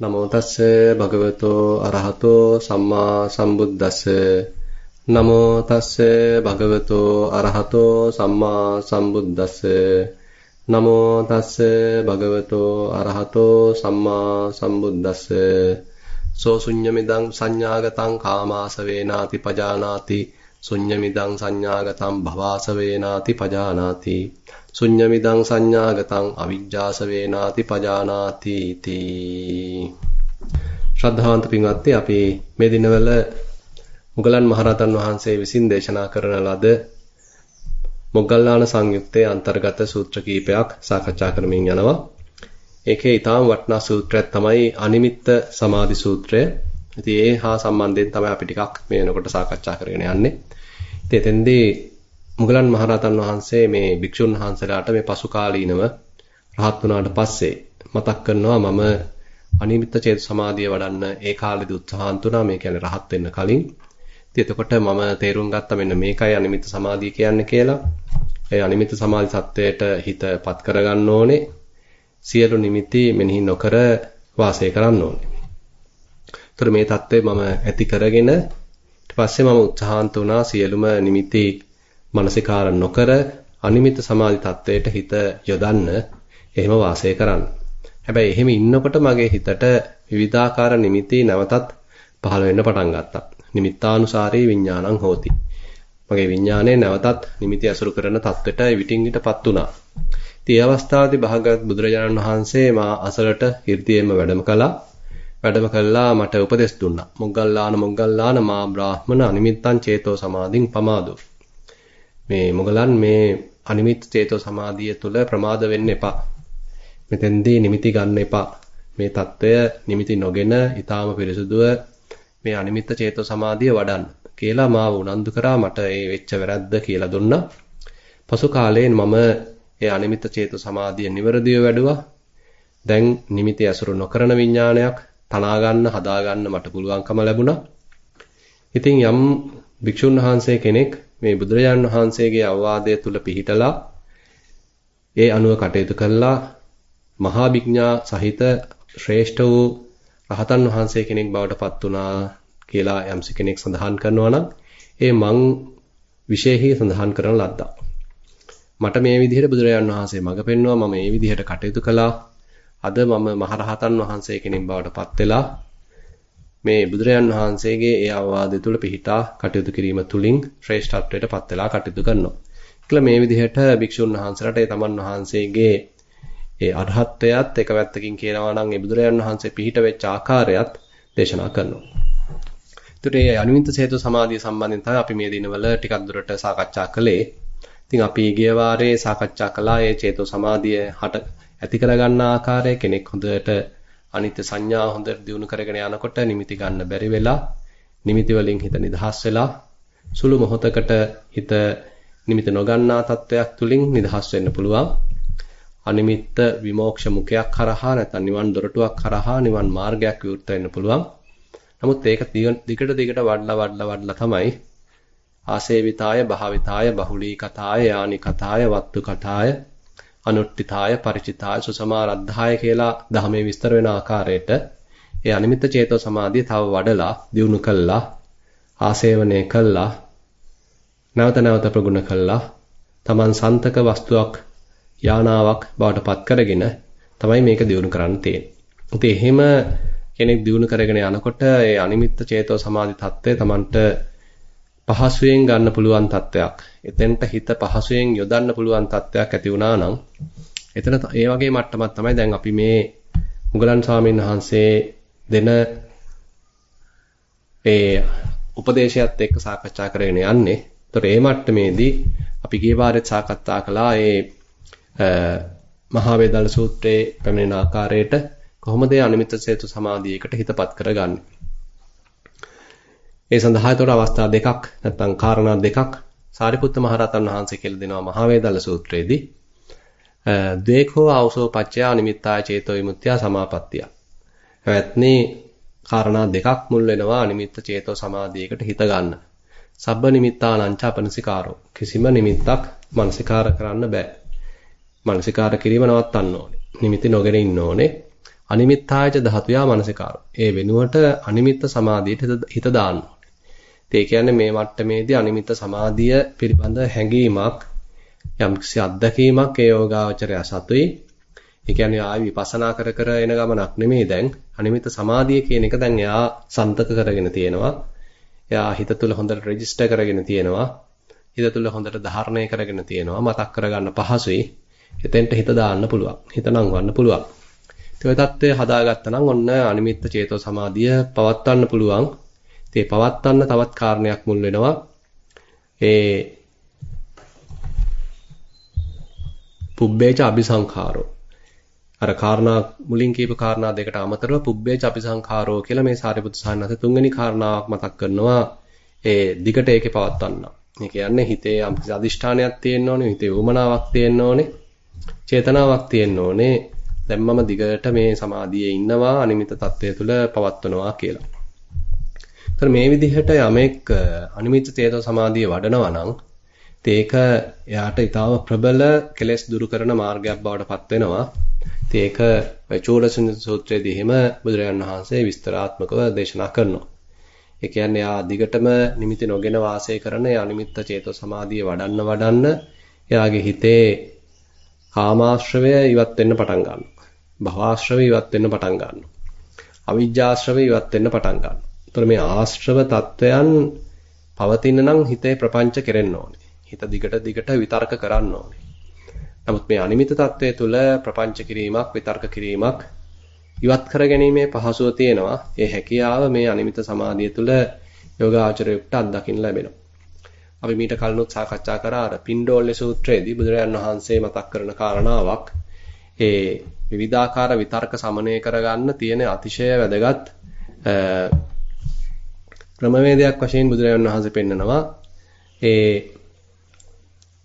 නමෝ තස්ස භගවතෝ අරහතෝ සම්මා සම්බුද්දස්ස. නමෝ තස්ස භගවතෝ අරහතෝ සම්මා සම්බුද්දස්ස. නමෝ තස්ස භගවතෝ අරහතෝ සම්මා සම්බුද්දස්ස. සෝ ශුඤ්ඤමිදං සංඥාගතං කාමාස වේනාති පජානාති. ශුඤ්ඤමිදං සංඥාගතං භවාස වේනාති පජානාති. ශුඤ්ඤමිදං සංඥාගතං අවිජ්ජාස වේනාති පජානාති තී ශ්‍රද්ධාවන්ත පින්වත්නි අපි මේ දිනවල මුගලන් මහරහතන් වහන්සේ විසින් දේශනා කරන ලද මොග්ගල්ලාන සංයුත්තේ අන්තර්ගත සූත්‍ර කීපයක් සාකච්ඡා කරමින් යනවා. ඒකේ ඊටාම් වටිනා සූත්‍රයක් තමයි අනිමිත්ත සමාධි සූත්‍රය. ඉතින් ඒ හා සම්බන්ධයෙන් තමයි අපි ටිකක් මේ වෙනකොට සාකච්ඡා කරගෙන යන්නේ. ඉතින් එතෙන්දී මුගලන් මහරහතන් වහන්සේ මේ භික්ෂුන් වහන්සේලාට මේ පසු කාලීනව රහත් වුණාට පස්සේ මතක් කරනවා මම අනිමිත්ත චේත සමාධිය වඩන්න ඒ කාලෙදි උත්සාහන්ත වුණා මේ කියන්නේ රහත් වෙන්න කලින්. ඉතින් එතකොට මම තේරුම් ගත්තා මෙන්න මේකයි අනිමිත්ත සමාධිය කියන්නේ කියලා. ඒ අනිමිත්ත සමාධි සත්වයට හිතපත් කරගන්න ඕනේ. සියලු නිමිති මෙනෙහි නොකර වාසය කරන්න ඕනේ. ඒතර මේ தත්ත්වය මම ඇති කරගෙන ඊට පස්සේ මම උත්සාහන්ත වුණා සියලුම නිමිති මනසිකාර නොකර අනිමිත් සමාධි තත්වයට හිත යොදන්න එහෙම වාසය කරන්න. හැබැයි එහෙම ඉන්නකොට මගේ හිතට විවිධාකාර නිමිති නැවතත් පහළ වෙන්න පටන් ගත්තා. නිමිත්තානුසාරී විඥානං හෝති. මගේ විඥානය නැවතත් නිමිති අසුරු කරන තත්වයට විටින් විටපත් වුණා. ඉතින් ඒ අවස්ථාවේදී භාගවත් බුදුරජාණන් වහන්සේ මා අසලට 이르දියෙම වැඩම කළා. වැඩම කළා මට උපදෙස් දුන්නා. මොග්ගල්ලාන මොග්ගල්ලාන මා බ්‍රාහ්මණ අනිමිත්තං චේතෝ සමාධින් පමාදෝ. මේ මොගලන් මේ අනිමිත් චේතෝ සමාධිය තුල ප්‍රමාද වෙන්න එපා. මෙතෙන්දී නිමිති ගන්න එපා. මේ తত্ত্বය නිමිති නොගෙන ඊටාම පිරිසුදුව මේ අනිමිත් චේතෝ සමාධිය වඩන්න කියලා මාව උනන්දු කරා මට ඒ වෙච්ච වැරද්ද කියලා දුන්නා. පසු කාලයෙන් මම ඒ අනිමිත් චේතෝ සමාධිය નિවරදිව වැඩුවා. දැන් නිමිති ඇසුරු නොකරන විඥානයක් තනා ගන්න හදා ගන්න මට පුළුවන්කම ලැබුණා. ඉතින් යම් භික්ෂුන් වහන්සේ කෙනෙක් මේ බුදුරජාන් වහන්සේගේ අවවාදය තුල පිහිටලා ඒ අනුව කටයුතු කළා මහා විඥා සහිත ශ්‍රේෂ්ඨ වූ රහතන් වහන්සේ කෙනෙක් බවට පත් වුණා කියලා යම්සි කෙනෙක් සඳහන් කරනවා නම් ඒ මං විශේෂී සඳහන් කරන ලද්දා. මට මේ විදිහට බුදුරජාන් වහන්සේ මඟ පෙන්වුවා මම මේ විදිහට කටයුතු කළා. අද මම මහරහතන් වහන්සේ කෙනෙක් බවට පත් වෙලා මේ බුදුරජාන් වහන්සේගේ ඒ අවවාදය තුළ පිහිටා කටයුතු කිරීම තුළින් ශ්‍රේෂ්ඨත්වයට පත් වෙලා කටයුතු කරනවා. ඒකල මේ විදිහට භික්ෂුන් වහන්සේලාට ඒ තමන් වහන්සේගේ ඒ අරහත්ත්වයත් එක පැත්තකින් කියනවා නම් ඒ බුදුරජාන් වහන්සේ පිහිට වෙච්ච ආකාරයත් දේශනා කරනවා. ඒතර මේ අනිමිත් හේතු සමාධිය සම්බන්ධයෙන් තමයි අපි මේ දිනවල ටිකක් දුරට සාකච්ඡා කළේ. ඉතින් අපි ගිය වාරේ සාකච්ඡා කළා මේ චේතෝ සමාධිය හට ඇති කරගන්න ආකාරය කෙනෙක් හොඳට අනිත්‍ය සංඥා හොඳට දියුණු කරගෙන යනකොට නිමිති ගන්න බැරි වෙලා නිමිති වලින් හිත නිදහස් වෙලා සුළු මොහොතකට හිත නිමිති නොගන්නා තත්වයක් තුලින් නිදහස් වෙන්න පුළුවන්. අනිමිත්ත විමෝක්ෂ මුඛයක් කරහා නැත්නම් නිවන් දොරටුවක් කරහා නිවන් මාර්ගයක් විවෘත වෙන්න පුළුවන්. නමුත් ඒක දිගට දිගට වඩලා වඩලා වඩලා තමයි ආසේවිතාය භාවිතාය බහුලී කතාය යානි කතාය වත්තු කතාය අනුට්ඨිතාය ಪರಿචිතාය සුසමාරද්ධාය කියලා ධහමේ විස්තර වෙන ආකාරයට ඒ අනිමිත්ත චේතෝ සමාධිය තව වඩලා දියුණු කළා ආසේවනය කළා නැවත නැවත ප්‍රගුණ කළා. Taman සන්තක වස්තුවක් යානාවක් බවට පත් කරගෙන තමයි මේක දියුණු කරන්න තියෙන්නේ. ඉතින් එහෙම කෙනෙක් දියුණු කරගෙන යනකොට ඒ අනිමිත්ත චේතෝ සමාධි தත්ත්වය Tamanට පහසුවෙන් ගන්න පුළුවන් තත්වයක්. එතෙන්ට හිත පහසුවෙන් යොදන්න පුළුවන් තත්වයක් ඇති වුණා නම් එතන ඒ වගේ මට්ටමක් තමයි දැන් අපි මේ මුගලන් ස්වාමීන් වහන්සේ දෙන ඒ උපදේශයත් එක්ක සාකච්ඡා කරගෙන යන්නේ. ඒතර මේ මට්ටමේදී අපි ගිය වාරෙත් සාකච්ඡා කළා ඒ මහා වේදල් සූත්‍රයේ පැමිණෙන ආකාරයට කොහොමද අනිමිත් සේතු සමාධියකට හිතපත් කරගන්නේ. ඒ සඳහා ඒතර අවස්ථා දෙකක් නැත්නම් කාරණා දෙකක් සාරිපුත්ත මහරහතන් වහන්සේ කියලා දෙනවා මහා වේදල සූත්‍රයේදී. ද්වේඛෝ ආවසෝ පච්චයා නිමිත්තාය චේතෝ විමුක්තිය සමාපත්තිය. එවත්නි කාරණා දෙකක් මුල් වෙනවා නිමිත්ත චේතෝ සමාධියකට හිත ගන්න. සබ්බ නිමිත්තානංච අපනසිකාරෝ. කිසිම නිමිත්තක් මනසිකාර කරන්න බෑ. මනසිකාර කිරීම නවත්තන්න ඕනේ. නිමිති නොගෙන ඉන්න ඕනේ. අනිමිත්තායච ධාතුයා මනසිකාරෝ. ඒ වෙනුවට අනිමිත්ත සමාධියට හිත දාන්න ඕනේ. ඒ කියන්නේ මේ මට්ටමේදී අනිමිත්ත සමාධිය පිළිබඳ හැඟීමක් යම්කිසි අත්දැකීමක් ඒ යෝගාවචරය සතුයි. ඒ කියන්නේ ආයි විපස්සනා කර කර එන ගමනක් නෙමෙයි දැන්. අනිමිත්ත සමාධිය කියන එක දැන් එයා සන්තක කරගෙන තියෙනවා. එයා හිත තුළ හොඳට රෙජිස්ටර් කරගෙන තියෙනවා. හිත තුළ හොඳට ධාරණය කරගෙන තියෙනවා. මතක් කරගන්න පහසුයි. එතෙන්ට හිත දාන්න පුළුවන්. හිත නංවන්න පුළුවන්. ඒ තත්ත්වය හදාගත්තා නම් ඔන්න අනිමිත්ත චේතෝ සමාධිය පවත්වන්න පුළුවන්. ඒ පවත්වන්න තවත් කාරණයක් මුල් වෙනවා. ඒ පුබ්බේච අபிසංඛාරෝ අර කාරණා මුලින් කීප කාරණා දෙකට අමතරව පුබ්බේච අபிසංඛාරෝ කියලා මේ සාරිපුත් සාහනස තුන්වෙනි කාරණාවක් මතක් කරනවා ඒ දිගට ඒකේ පවත්වන්න. මේ කියන්නේ හිතේ යම්කිසි අදිෂ්ඨානයක් තියෙන්න ඕනේ, හිතේ වමනාවක් තියෙන්න ඕනේ, චේතනාවක් තියෙන්න ඕනේ. දැන් මම දිගට මේ සමාධියේ ඉන්නවා, අනිමිත తත්වය තුළ පවත්වනවා කියලා. ඒතර මේ විදිහට යමෙක් අනිමිත චේතෝ සමාධිය වඩනවා නම් ඒක එයාට ඊටාව ප්‍රබල කෙලෙස් දුරු කරන මාර්ගයක් බවට පත් වෙනවා. ඒක චූලසුනි සූත්‍රයේදී එහෙම බුදුරජාණන් වහන්සේ විස්තරාත්මකව දේශනා කරනවා. ඒ කියන්නේ ආ දිගටම නිමිති නොගෙන වාසය කරන අනිමිත්ත චේතෝ සමාධිය වඩන්න වඩන්න එයාගේ හිතේ කාමාශ්‍රවය ඉවත් වෙන්න පටන් ගන්නවා. භවආශ්‍රවය ඉවත් වෙන්න පටන් ගන්නවා. අවිජ්ජාශ්‍රවය ඉවත් වෙන්න පටන් ගන්නවා. ඒතර මේ ආශ්‍රව తත්වයන් පවතින නම් හිතේ ප්‍රපංච කෙරෙන්න ඕනේ. හිත දිගට දිගට විතර්ක කරන්න ඕනේ. නමුත් මේ අනිමිත తත්වයේ තුල ප්‍රපංච කිරීමක් විතර්ක කිරීමක් ඉවත් කර ගැනීමේ පහසුව තියෙනවා. ඒ හැකියාව මේ අනිමිත සමාධිය තුල යෝගාචරයට අත්දකින්න ලැබෙනවා. අපි මීට කලිනුත් සාකච්ඡා කරා අර පින්ඩෝල්ලේ සූත්‍රයේදී බුදුරජාන් වහන්සේ මතක් කරන කාරණාවක් ඒ විවිධාකාර විතර්ක සමනය කරගන්න තියෙන අතිශය වැදගත් ක්‍රමවේදයක් වශයෙන් බුදුරජාන් වහන්සේ පෙන්නනවා ඒ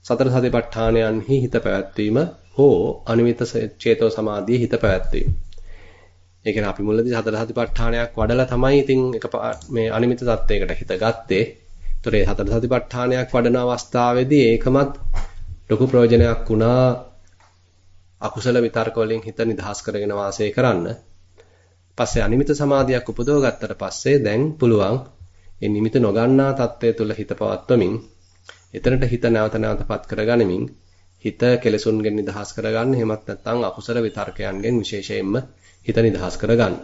සතර සතිපට්ඨානයන්හි හිත පැවැත්වීම හෝ අනිමිත චේතෝ සමාධියේ හිත පැවැත්වීම. ඒ කියන්නේ අපි මුලදී සතර සතිපට්ඨානයක් වඩලා තමයි ඉතින් එක මේ අනිමිත தත්වයකට හිත ගත්තේ. ඒතර ඒ සතර සතිපට්ඨානයක් වඩන අවස්ථාවේදී ඒකමත් ලොකු ප්‍රයෝජනයක් වුණා අකුසල විතර්ක වලින් හිත නිදහස් කරගෙන වාසය කරන්න. පස්සේ අනිමිත සමාධියක් උපදව ගත්තට පස්සේ දැන් පුළුවන් ඒ නිමිත නොගන්නා தත්වය තුළ හිත පවත්වමින් එතනට හිත නැවත නැවතපත් කරගනිමින් හිත කෙලසුන්ගෙන් නිදහස් කරගන්න. එහෙමත් නැත්නම් අකුසල විතර්කයන්ගෙන් විශේෂයෙන්ම හිත නිදහස් කරගන්න.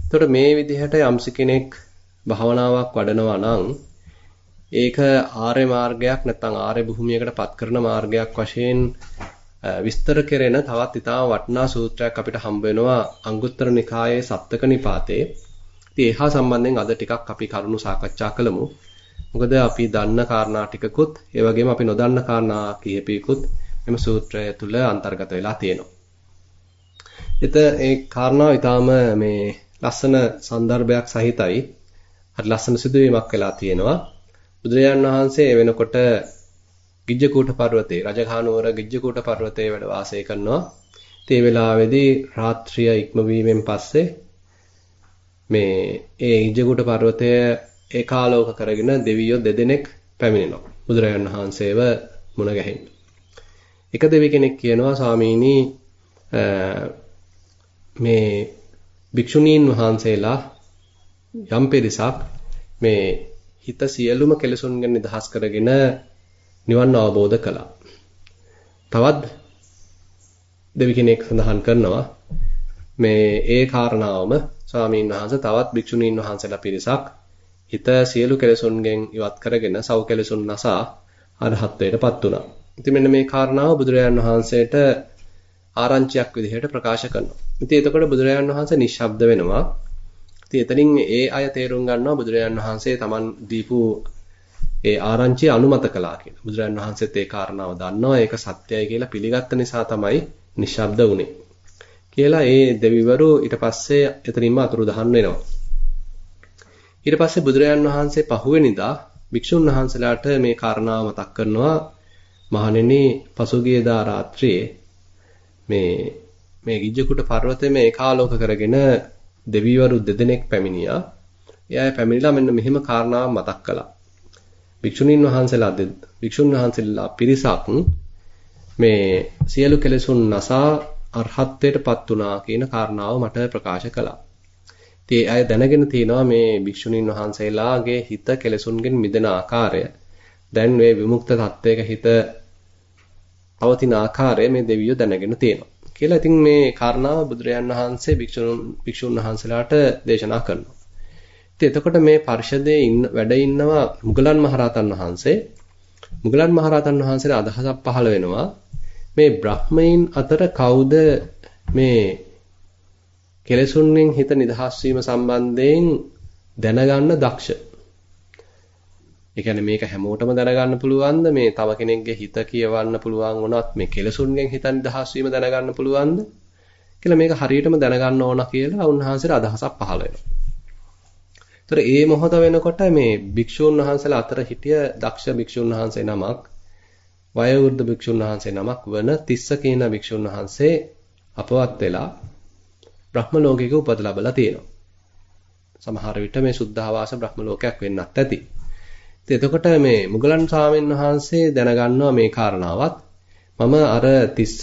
එතකොට මේ විදිහට යම්ස කෙනෙක් භාවනාවක් වඩනවා නම් ඒක ආර්ය මාර්ගයක් නැත්නම් ආර්ය භූමියකට පත් කරන මාර්ගයක් වශයෙන් විස්තර කෙරෙන තවත් ඊටා වටිනා සූත්‍රයක් අපිට හම්බ වෙනවා අංගුත්තර නිකායේ සප්තක නිපාතේ. ඉතින් ඒහා සම්බන්ධයෙන් අද ටිකක් අපි කරුණු සාකච්ඡා කළමු. මොකද අපි දන්න කාරණා ටිකකුත් ඒ වගේම අපි නොදන්න කාරණා කිහිපයකුත් එම සූත්‍රය තුල අන්තර්ගත වෙලා තියෙනවා. එත ඒ කාරණාව ඊටාම මේ ලස්සන සන්දර්භයක් සහිතයි. හරි ලස්සන සිදුවීමක් වෙලා තියෙනවා. බුදුරජාණන් වහන්සේ වෙනකොට ගිජ්ජකූට පර්වතයේ රජගහනුවර ගිජ්ජකූට පර්වතයේ වැඩ වාසය කරනවා. ඒ වෙලාවේදී රාත්‍රිය ඉක්මවීමෙන් පස්සේ මේ ඒ ගිජ්ජකූට පර්වතය ඒකාලෝක කරගෙන දෙවියෝ දෙදෙනෙක් පැමිණෙනවා. බුදුරජාණන් වහන්සේව මුණ ගැහෙන්න. එක දෙවි කෙනෙක් කියනවා ස්වාමීනි මේ භික්ෂුණීන් වහන්සේලා යම් පිරිසක් මේ හිත සියලුම කෙලෙසුන්ගෙන් නිදහස් කරගෙන නිවන් අවබෝධ කළා. තවත් දෙවි කෙනෙක් සඳහන් කරනවා මේ ඒ කාරණාවම ස්වාමීන් වහන්සේ තවත් භික්ෂුණීන් වහන්සේලා පිරිසක් හිත සියලු කෙලෙසුන්ගෙන් ඉවත් කරගෙන සව් කෙලෙසුන් නසා අරහත්ත්වයටපත් වුණා. ඉතින් මෙන්න මේ කාරණාව බුදුරජාණන් වහන්සේට ආරංචියක් විදිහට ප්‍රකාශ කරනවා. ඉතින් එතකොට බුදුරජාණන් වහන්සේ නිශ්ශබ්ද වෙනවා. ඉතින් එතනින් ඒ අය තේරුම් ගන්නවා බුදුරජාණන් වහන්සේ Taman දීපු ඒ ආරංචිය අනුමත කළා කියලා. බුදුරජාණන් වහන්සේත් ඒ කාරණාව දන්නවා. ඒක සත්‍යයි කියලා පිළිගත්ත නිසා තමයි නිශ්ශබ්ද වුනේ. කියලා ඒ දෙවිවරු ඊට පස්සේ එතනින්ම අතුරුදහන් වෙනවා. ඊට පස්සේ බුදුරජාන් වහන්සේ පහුවෙනිදා භික්ෂුන් වහන්සේලාට මේ කාරණාව මතක් කරනවා මහණෙනි පසුගිය දා රාත්‍රියේ මේ මේ ගිජ්ජකුට පර්වතයේ මේ ඒකාලෝක කරගෙන දෙවිවරු දෙදෙනෙක් පැමිණියා. එයා පැමිණිලා මෙන්න මෙහෙම කාරණාවක් මතක් කළා. භික්ෂුණීන් වහන්සේලා භික්ෂුන් වහන්සේලා පිරිසක් මේ සියලු කෙලෙසුන් නසා අරහත්ත්වයටපත් වුණා කියන කාරණාව මට ප්‍රකාශ කළා. ඉතින් අය දැනගෙන තියෙනවා මේ භික්ෂුණීන් වහන්සේලාගේ හිත කෙලසුන්ගෙන් මිදෙන ආකාරය. දැන් මේ විමුක්ත තත්වයක හිත පවතින ආකාරය මේ දෙවියෝ දැනගෙන තියෙනවා. කියලා ඉතින් මේ කාරණාව බුදුරයන් වහන්සේ භික්ෂුන් භික්ෂුන් වහන්සේලාට දේශනා කරනවා. ඉතින් එතකොට මේ පරිශදයේ ඉන්න වැඩ ඉන්නවා මුගලන් මහරහතන් වහන්සේ. මුගලන් මහරහතන් වහන්සේට අදහසක් පහළ වෙනවා මේ බ්‍රහ්මයින් අතර කවුද මේ කෙලෙසුන්ගෙන් හිත නිදහස් වීම සම්බන්ධයෙන් දැනගන්න දක්ෂ. ඒ කියන්නේ මේක හැමෝටම දැනගන්න පුළුවන්ද මේ තව කෙනෙක්ගේ හිත කියවන්න පුළුවන් වුණත් මේ කෙලෙසුන්ගෙන් හිත නිදහස් වීම දැනගන්න පුළුවන්ද කියලා මේක හරියටම දැනගන්න ඕන කියලා උන්වහන්සේට අදහසක් පහළ වෙනවා. ඒතර ඒ මොහොත වෙනකොට මේ භික්ෂුන් වහන්සේලා අතර හිටිය දක්ෂ භික්ෂුන් වහන්සේ නමක් වයෝවෘද්ධ භික්ෂුන් වහන්සේ නමක් වන තිස්ස කියන භික්ෂුන් වහන්සේ අපවත් වෙලා බ්‍රහ්ම ලෝකයක උපත ලැබලා තියෙනවා. සමහර විට මේ සුද්ධාවාස බ්‍රහ්ම ලෝකයක් වෙන්නත් ඇති. ඉතින් එතකොට මේ මුගලන් ස්වාමීන් වහන්සේ දැනගන්නවා මේ කාරණාවත් මම අර තිස්ස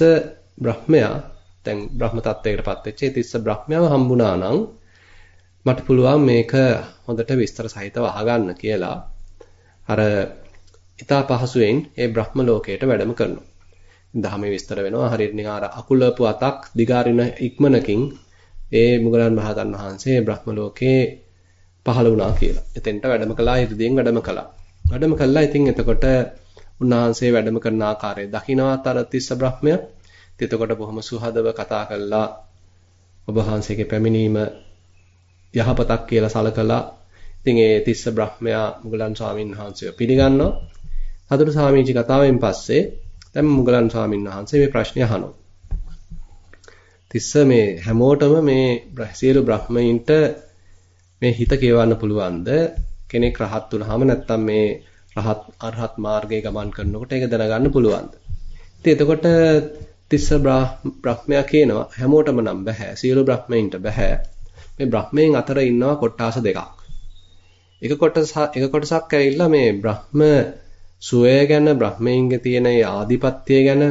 බ්‍රහ්මයා දැන් බ්‍රහ්ම තත්වයකටපත් වෙච්ච තිස්ස බ්‍රහ්මයාව හම්බුණා නම් මට පුළුවන් මේක හොඳට විස්තර සහිතව අහගන්න කියලා අර ඊට පහසුවෙන් ඒ බ්‍රහ්ම ලෝකයට වැඩම කරනවා. දහමේ විස්තර වෙනවා හරියට නිකන් අර අකුලපු අතක් දිගාරින ඉක්මනකින් ඒ මුගලන් මහතන් වහන්සේ බ්‍රහ්ම ලෝකේ පහළ වුණා කියලා. එතෙන්ට වැඩම කළා ඉදිරියෙන් වැඩම කළා. වැඩම කළා ඉතින් එතකොට උන්වහන්සේ වැඩම කරන ආකාරය දකින්නවත් අර තිස්ස බ්‍රහ්මයා. එතකොට බොහොම සුහදව කතා කළා. ඔබ වහන්සේගේ පැමිණීම යහපතක් කියලා සලකලා ඉතින් ඒ තිස්ස බ්‍රහ්මයා මුගලන් ස්වාමීන් වහන්සේව පිළිගන්නවා. හතුරු ස්වාමීජි කතාවෙන් පස්සේ දැන් මුගලන් ස්වාමීන් වහන්සේ මේ ප්‍රශ්නය අහනවා. තිස්ස මේ හැමෝටම මේ සියලු බ්‍රහ්මයින්ට මේ හිත කියවන්න පුළුවන්ද? කෙනෙක් රහත් වුනහම නැත්තම් මේ රහත් අරහත් මාර්ගයේ ගමන් කරනකොට ඒක දැනගන්න පුළුවන්ද? ඉතින් එතකොට තිස්ස බ්‍රහ්මයා කියනවා හැමෝටම නම් බෑ සියලු බ්‍රහ්මයින්ට බෑ. මේ බ්‍රහ්මයන් අතර ඉන්නවා කොටාස දෙකක්. එක කොටස එක කොටසක් ඇවිල්ලා මේ බ්‍රහ්ම සුවය ගැන බ්‍රහ්මයින්ගේ තියෙන ඒ ආධිපත්‍යය ගැන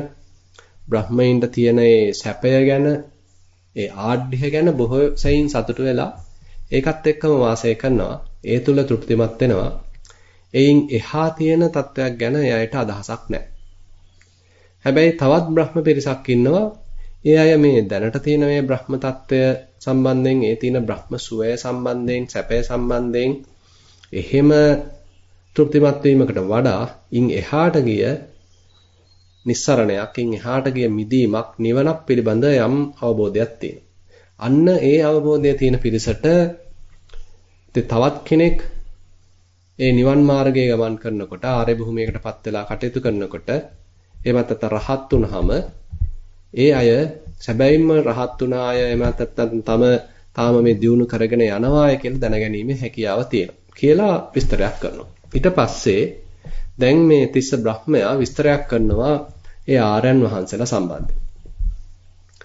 බ්‍රහ්මයින්ට තියෙන ඒ සැපය ගැන ඒ ආඩ්‍ය ගැන බොහෝ සෙයින් සතුට වෙලා ඒකත් එක්කම වාසය කරනවා. ඒ තුල තෘප්තිමත් වෙනවා. එයින් එහා තියෙන තත්වයක් ගැන එයාට අදහසක් නැහැ. හැබැයි තවත් බ්‍රහ්ම පිරිසක් ඉන්නවා. ඒ අය මේ දැනට තියෙන මේ බ්‍රහ්ම తত্ত্বය සම්බන්ධයෙන් ඒ තියෙන බ්‍රහ්ම සුවය සම්බන්ධයෙන් සැපය සම්බන්ධයෙන් එහෙම තෘප්තිමත් වීමකට වඩා ඉන් එහාට ගිය නිස්සරණයක් ඉන් එහාට ගිය මිදීමක් නිවනක් පිළිබඳ යම් අවබෝධයක් තියෙනවා. අන්න ඒ අවබෝධය තියෙන පිරිසට තවත් කෙනෙක් ඒ නිවන් මාර්ගයේ ගමන් කරනකොට ආර්ය භූමියකටපත් වෙලා කටයුතු කරනකොට එහෙමත් නැත්නම් රහත් වුනහම ඒ අය සැබැවින්ම රහත් වුණ අය එහෙමත් නැත්නම් තම තාම මේ දියුණු කරගෙන යනවාය කියලා දැනගැනීමේ හැකියාව තියෙනවා කියලා විස්තරයක් කරනවා. ඊට පස්සේ දැන් මේ තිස්ස බ්‍රහ්මයා විස්තරයක් කරනවා ඒ ආර්යයන් වහන්සේලා සම්බන්ධයෙන්.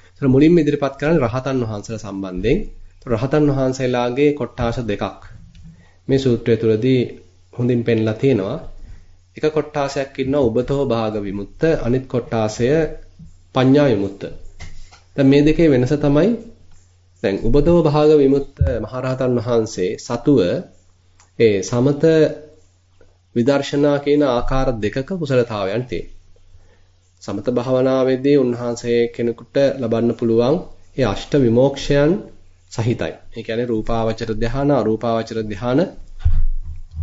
ඒතර මුලින්ම ඉදිරිපත් කරන්නේ රහතන් වහන්සේලා සම්බන්ධයෙන්. රහතන් වහන්සේලාගේ කොට්ටාස දෙකක් මේ සූත්‍රය තුළදී හොඳින් පෙන්ලා තියෙනවා. එක කොට්ටාසයක් ඉන්නවා උබතෝ භාග විමුක්ත අනිත් කොට්ටාසය පඤ්ඤා විමුක්ත. දැන් මේ දෙකේ වෙනස තමයි දැන් උබතෝ භාග විමුක්ත මහරහතන් වහන්සේ සතුව ඒ සමත විදර්ශනා කියන ආකාර දෙකක කුසලතාවයන් තියෙනවා. සමත භාවනාවේදී උන්වහන්සේ කෙනෙකුට ලබන්න පුළුවන් ඒ අෂ්ට විමෝක්ෂයන් සහිතයි. ඒ කියන්නේ රූපාවචර ධ්‍යාන, අරූපාවචර ධ්‍යාන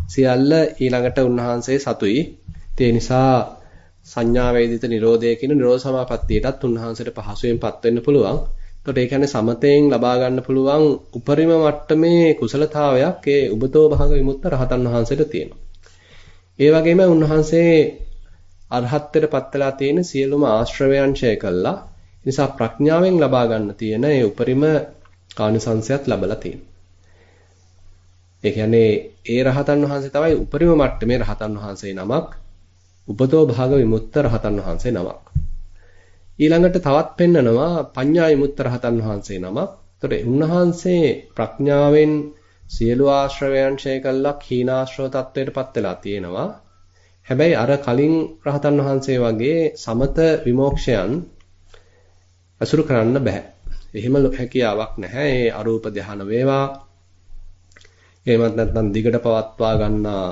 සියල්ල ඊළඟට උන්වහන්සේ සතුයි. ඒ නිසා සංඥා වේදිත නිරෝධය කියන නිරෝධ සමාපත්තියටත් උන්වහන්සේට පහසුවෙන්පත් වෙන්න පුළුවන්. එතකොට ඒ කියන්නේ සමතෙන් ලබා ගන්න පුළුවන් උපරිම මට්ටමේ කුසලතාවයක් ඒ උබතෝ භාග විමුක්ත රහතන් වහන්සේට තියෙනවා. ඒ වගේම උන්වහන්සේ අරහත්ත්වයට පත් වෙලා තියෙන සියලුම ආශ්‍රවයන් ඡය කළා. නිසා ප්‍රඥාවෙන් ලබා ගන්න තියෙන ඒ උපරිම කානිසංශයත් ලැබලා තියෙනවා. ඒ කියන්නේ ඒ රහතන් වහන්සේ තමයි උපරිම මට්ටමේ රහතන් වහන්සේ නමක්. උපතෝ භාග විමුක්ත රහතන් වහන්සේ නමක්. ඊළඟට තවත් පෙන්නනවා පඤ්ඤා විමුක්ත රහතන් වහන්සේ නමක්. ඒතකොට උන්වහන්සේ ප්‍රඥාවෙන් සියලු ආශ්‍රවයන් ඡය කළා කීනාශ්‍රව තත්වයටපත් වෙලා තියෙනවා. හැබැයි අර කලින් රහතන් වහන්සේ වගේ සමත විමෝක්ෂයන් අසුරු කරන්න බෑ. එහෙම හැකියාවක් නැහැ. ඒ අරූප ධාන වේවා. එහෙමත් නැත්නම් දිගට පවත්වා ගන්නා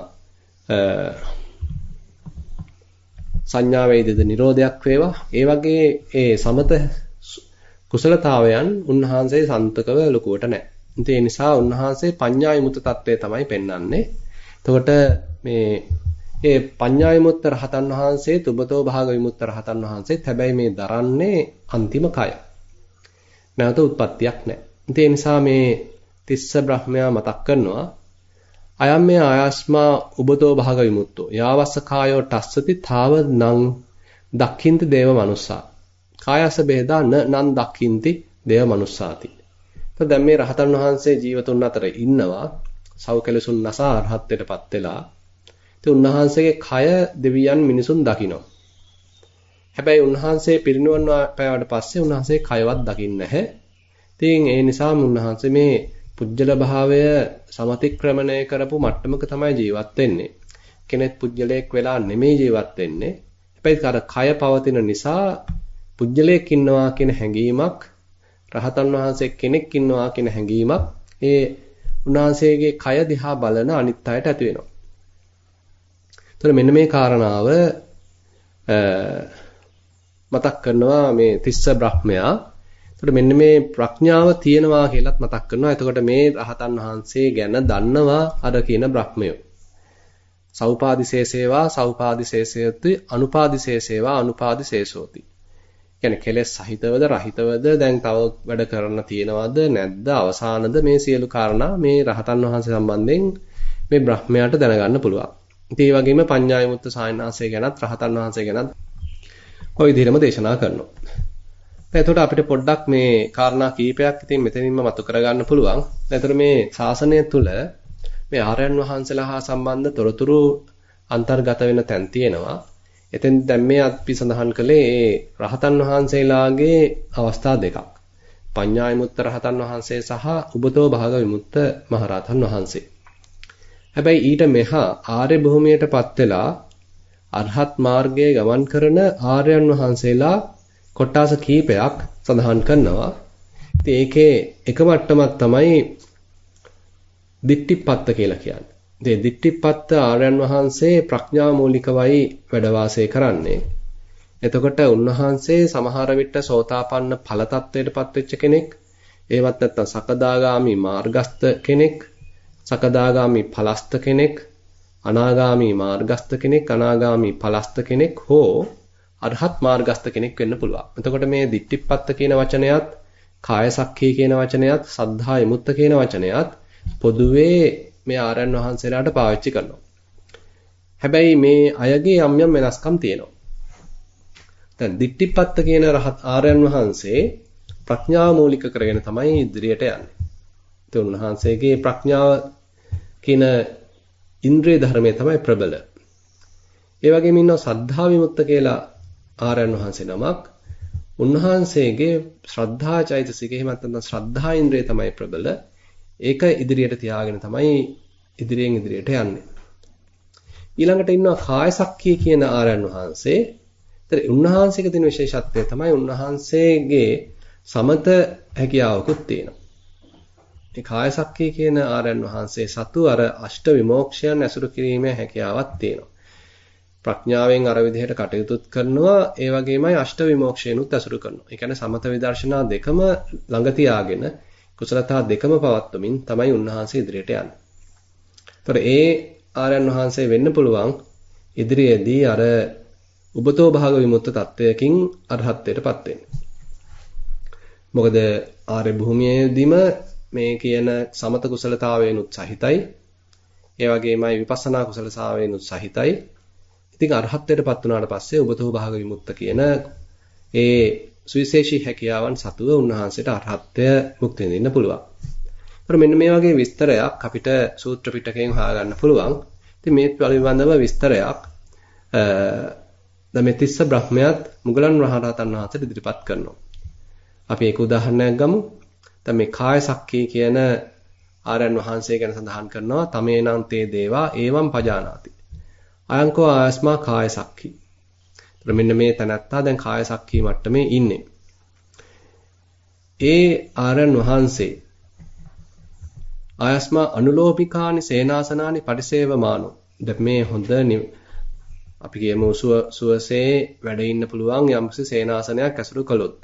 සංඥා වේදිත නිරෝධයක් වේවා. ඒ වගේ ඒ සමත කුසලතාවයන් උන්වහන්සේ සන්තකව ලකුවට නැහැ. ඒ නිසා උන්වහන්සේ පඤ්ඤා විමුක්ත తත්වය තමයි පෙන්වන්නේ. එතකොට මේ ඒ පඤ්ඤා විමුක්ත රහතන් වහන්සේ තුබතෝ භාග විමුක්ත රහතන් වහන්සේත් හැබැයි මේ දරන්නේ අන්තිම කය. නැවත උත්පත්තියක් නැහැ. ඒ නිසා මේ තිස්ස බ්‍රහ්මයා මතක් කරනවා අයම් මේ ආයස්මා උබතෝ භාග විමුක්තෝ යාවස්ස කායෝ ටස්සති තාව නං දක්ඛින්ති දේව මනුස්සා කායස බේදා න නන් දක්ඛින්ති දේව මනුස්සාති එතකොට දැන් මේ රහතන් වහන්සේ ජීවතුන් අතර ඉන්නවා සෞකලසුන් නසා අරහත්ත්වයටපත් වෙලා ඉතින් උන්වහන්සේගේ කය දෙවියන් මිනිසුන් දකිනවා හැබැයි උන්වහන්සේ පිරිනුවන් පෑවට පස්සේ උන්වහන්සේ කයවත් දකින්නේ නැහැ ඉතින් ඒ නිසා උන්වහන්සේ මේ පුජ්‍යල භාවය සමතික්‍රමණය කරපු මට්ටමක තමයි ජීවත් වෙන්නේ. කෙනෙක් පුජ්‍යලයක් වෙලා නෙමෙයි ජීවත් වෙන්නේ. හැබැයි අර කය පවතින නිසා පුජ්‍යලයක් ඉන්නවා කියන හැඟීමක් රහතන් වහන්සේ කෙනෙක් ඉන්නවා කියන හැඟීමක් ඒ උන්වහන්සේගේ කය දිහා බලන අනිත් අයට ඇති වෙනවා. එතකොට මෙන්න මේ කාරණාව මතක් කරනවා මේ තිස්ස බ්‍රහ්මයා එතකොට මෙන්න මේ ප්‍රඥාව තියෙනවා කියලත් මතක් කරනවා. එතකොට මේ රහතන් වහන්සේ ගැන දන්නවා අර කියන බ්‍රහ්මයෝ. සෞපාදිසේසේවා සෞපාදිසේසයති අනුපාදිසේසේවා අනුපාදිසේසෝති. කියන්නේ කෙලෙස් සහිතවද රහිතවද දැන් තව වැඩ කරන්න තියෙනවද නැද්ද අවසානද මේ සියලු කාරණා මේ රහතන් වහන්සේ සම්බන්ධයෙන් මේ බ්‍රහ්මයාට දැනගන්න පුළුවන්. ඉතින් ඒ වගේම පඤ්ඤායමුත්ත සායනාංශය ගැනත් රහතන් වහන්සේ ගැනත් ওই විදිහටම දේශනා කරනවා. එතකොට අපිට පොඩ්ඩක් මේ කාරණා කීපයක් ඉතින් මෙතනින්ම මතු කරගන්න පුළුවන්. එතකොට මේ ශාසනය තුල මේ ආර්යයන් වහන්සේලා හා සම්බන්ධ තොරතුරු අන්තර්ගත වෙන තැන් තියෙනවා. එතෙන් දැන් මේ අපි සඳහන් කළේ ඒ රහතන් වහන්සේලාගේ අවස්ථා දෙකක්. පඤ්ඤා විමුක්ත රහතන් වහන්සේ සහ උබතෝ භාග විමුක්ත මහරහතන් වහන්සේ. හැබැයි ඊට මෙහා ආර්ය භූමියටපත් වෙලා අරහත් මාර්ගයේ ගමන් කරන ආර්යයන් වහන්සේලා කොටාස කීපයක් සඳහන් කරනවා. ඉතින් ඒකේ එක මට්ටමක් තමයි දිට්ඨිපත්ත කියලා කියන්නේ. ඉතින් දිට්ඨිපත්ත ආර්යයන් වහන්සේ ප්‍රඥා මූලිකවයි වැඩ වාසය කරන්නේ. එතකොට උන්වහන්සේ සමහර විට සෝතාපන්න ඵල තත්වයටපත් වෙච්ච කෙනෙක්. ඒවත් නැත්නම් සකදාගාමි මාර්ගස්ත කෙනෙක්, සකදාගාමි ඵලස්ත කෙනෙක්, අනාගාමි මාර්ගස්ත කෙනෙක්, අනාගාමි ඵලස්ත කෙනෙක් හෝ අරහත් මාර්ගස්ත කෙනෙක් වෙන්න පුළුවන්. එතකොට මේ දිට්ඨිපත්ත කියන වචනයත්, කායසක්ඛී කියන වචනයත්, සද්ධා යමුත්ත කියන වචනයත් පොදුවේ මේ ආරයන් වහන්සේලාට පාවිච්චි කරනවා. හැබැයි මේ අයගේ යම් යම් වෙනස්කම් තියෙනවා. දැන් දිට්ඨිපත්ත කියන රහත් ආරයන් වහන්සේ ප්‍රඥාව මූලික කරගෙන තමයි ඉදිරියට යන්නේ. ඒ උන්වහන්සේගේ ප්‍රඥාව කියන ඉන්ද්‍රිය ධර්මයේ තමයි ප්‍රබල. ඒ වගේම ඉන්නවා සද්ධා විමුක්ත කියලා ආරයන් වහන්සේ නමක් උන්වහන්සේගේ ශ්‍රද්ධා චෛතසිකේ එහෙමත් නැත්නම් ශ්‍රද්ධා ඉන්ද්‍රිය තමයි ප්‍රබල. ඒක ඉදිරියට තියාගෙන තමයි ඉදිරියෙන් ඉදිරියට යන්නේ. ඊළඟට ඉන්නවා කායසක්ඛී කියන ආරයන් වහන්සේ. ඒතර උන්වහන්සේගේ තියෙන විශේෂත්වය තමයි උන්වහන්සේගේ සමත හැකියාවකුත් තියෙනවා. මේ කායසක්ඛී කියන ආරයන් වහන්සේ සතු අර අෂ්ට විමෝක්ෂයන් ඇසුරු කිරීමේ හැකියාවක් තියෙනවා. ප්‍රඥාවෙන් අර විදිහට කටයුතුත් කරනවා ඒ වගේමයි අෂ්ට විමෝක්ෂයනුත් ඇසුරු කරනවා. ඒ කියන්නේ සමත විදර්ශනා දෙකම ළඟ තියාගෙන කුසලතා දෙකම පවත්වමින් තමයි උන්වහන්සේ ඉදිරියට යන්නේ. ඒතර ඒ ආරයන් වහන්සේ වෙන්න පුළුවන් ඉදිරියේදී අර උබතෝ භාග විමුක්ත තත්වයකින් අරහත්ත්වයටපත් වෙන්නේ. මොකද ආර්ය භූමියේදීම මේ කියන සමත කුසලතාවයනුත් සහිතයි. ඒ වගේමයි විපස්සනා කුසලතාවයනුත් සහිතයි. ඉතින් අරහත්ත්වයටපත් වුණාට පස්සේ ඔබතෝ භාග විමුක්ත කියන ඒ සුවිශේෂී හැකියාවන් සතුව උන්වහන්සේට අරහත්ත්වය මුක්ති විඳින්න පුළුවන්. ඒතර මෙන්න මේ වගේ විස්තරයක් අපිට සූත්‍ර පිටකයෙන් හොයාගන්න පුළුවන්. ඉතින් මේ පිළිබඳව විස්තරයක් දැන් මේ තිස්ස බ්‍රහ්මයාත් මුගලන් රහතන් වහන්සේට ඉදිරිපත් කරනවා. අපි ඒක උදාහරණයක් ගමු. දැන් මේ කාය සක්කී කියන ආරයන් වහන්සේ ගැන සඳහන් කරනවා තමේනං තේ දේවා ඒවම් පජානාති. අයංකෝ ආයස්මා කාය සක්ඛි. මෙන්න මේ තැනත්තා දැන් කාය සක්ඛි මට්ටමේ ඉන්නේ. ඒ ආරයන් වහන්සේ ආයස්මා අනුලෝපිකානි සේනාසනානි පරිසේවමානෝ. දැන් මේ හොඳ අපි කියමු සුවසේ වැඩ ඉන්න පුළුවන් යම්කිසි සේනාසනයක් ඇසුරු කළොත්.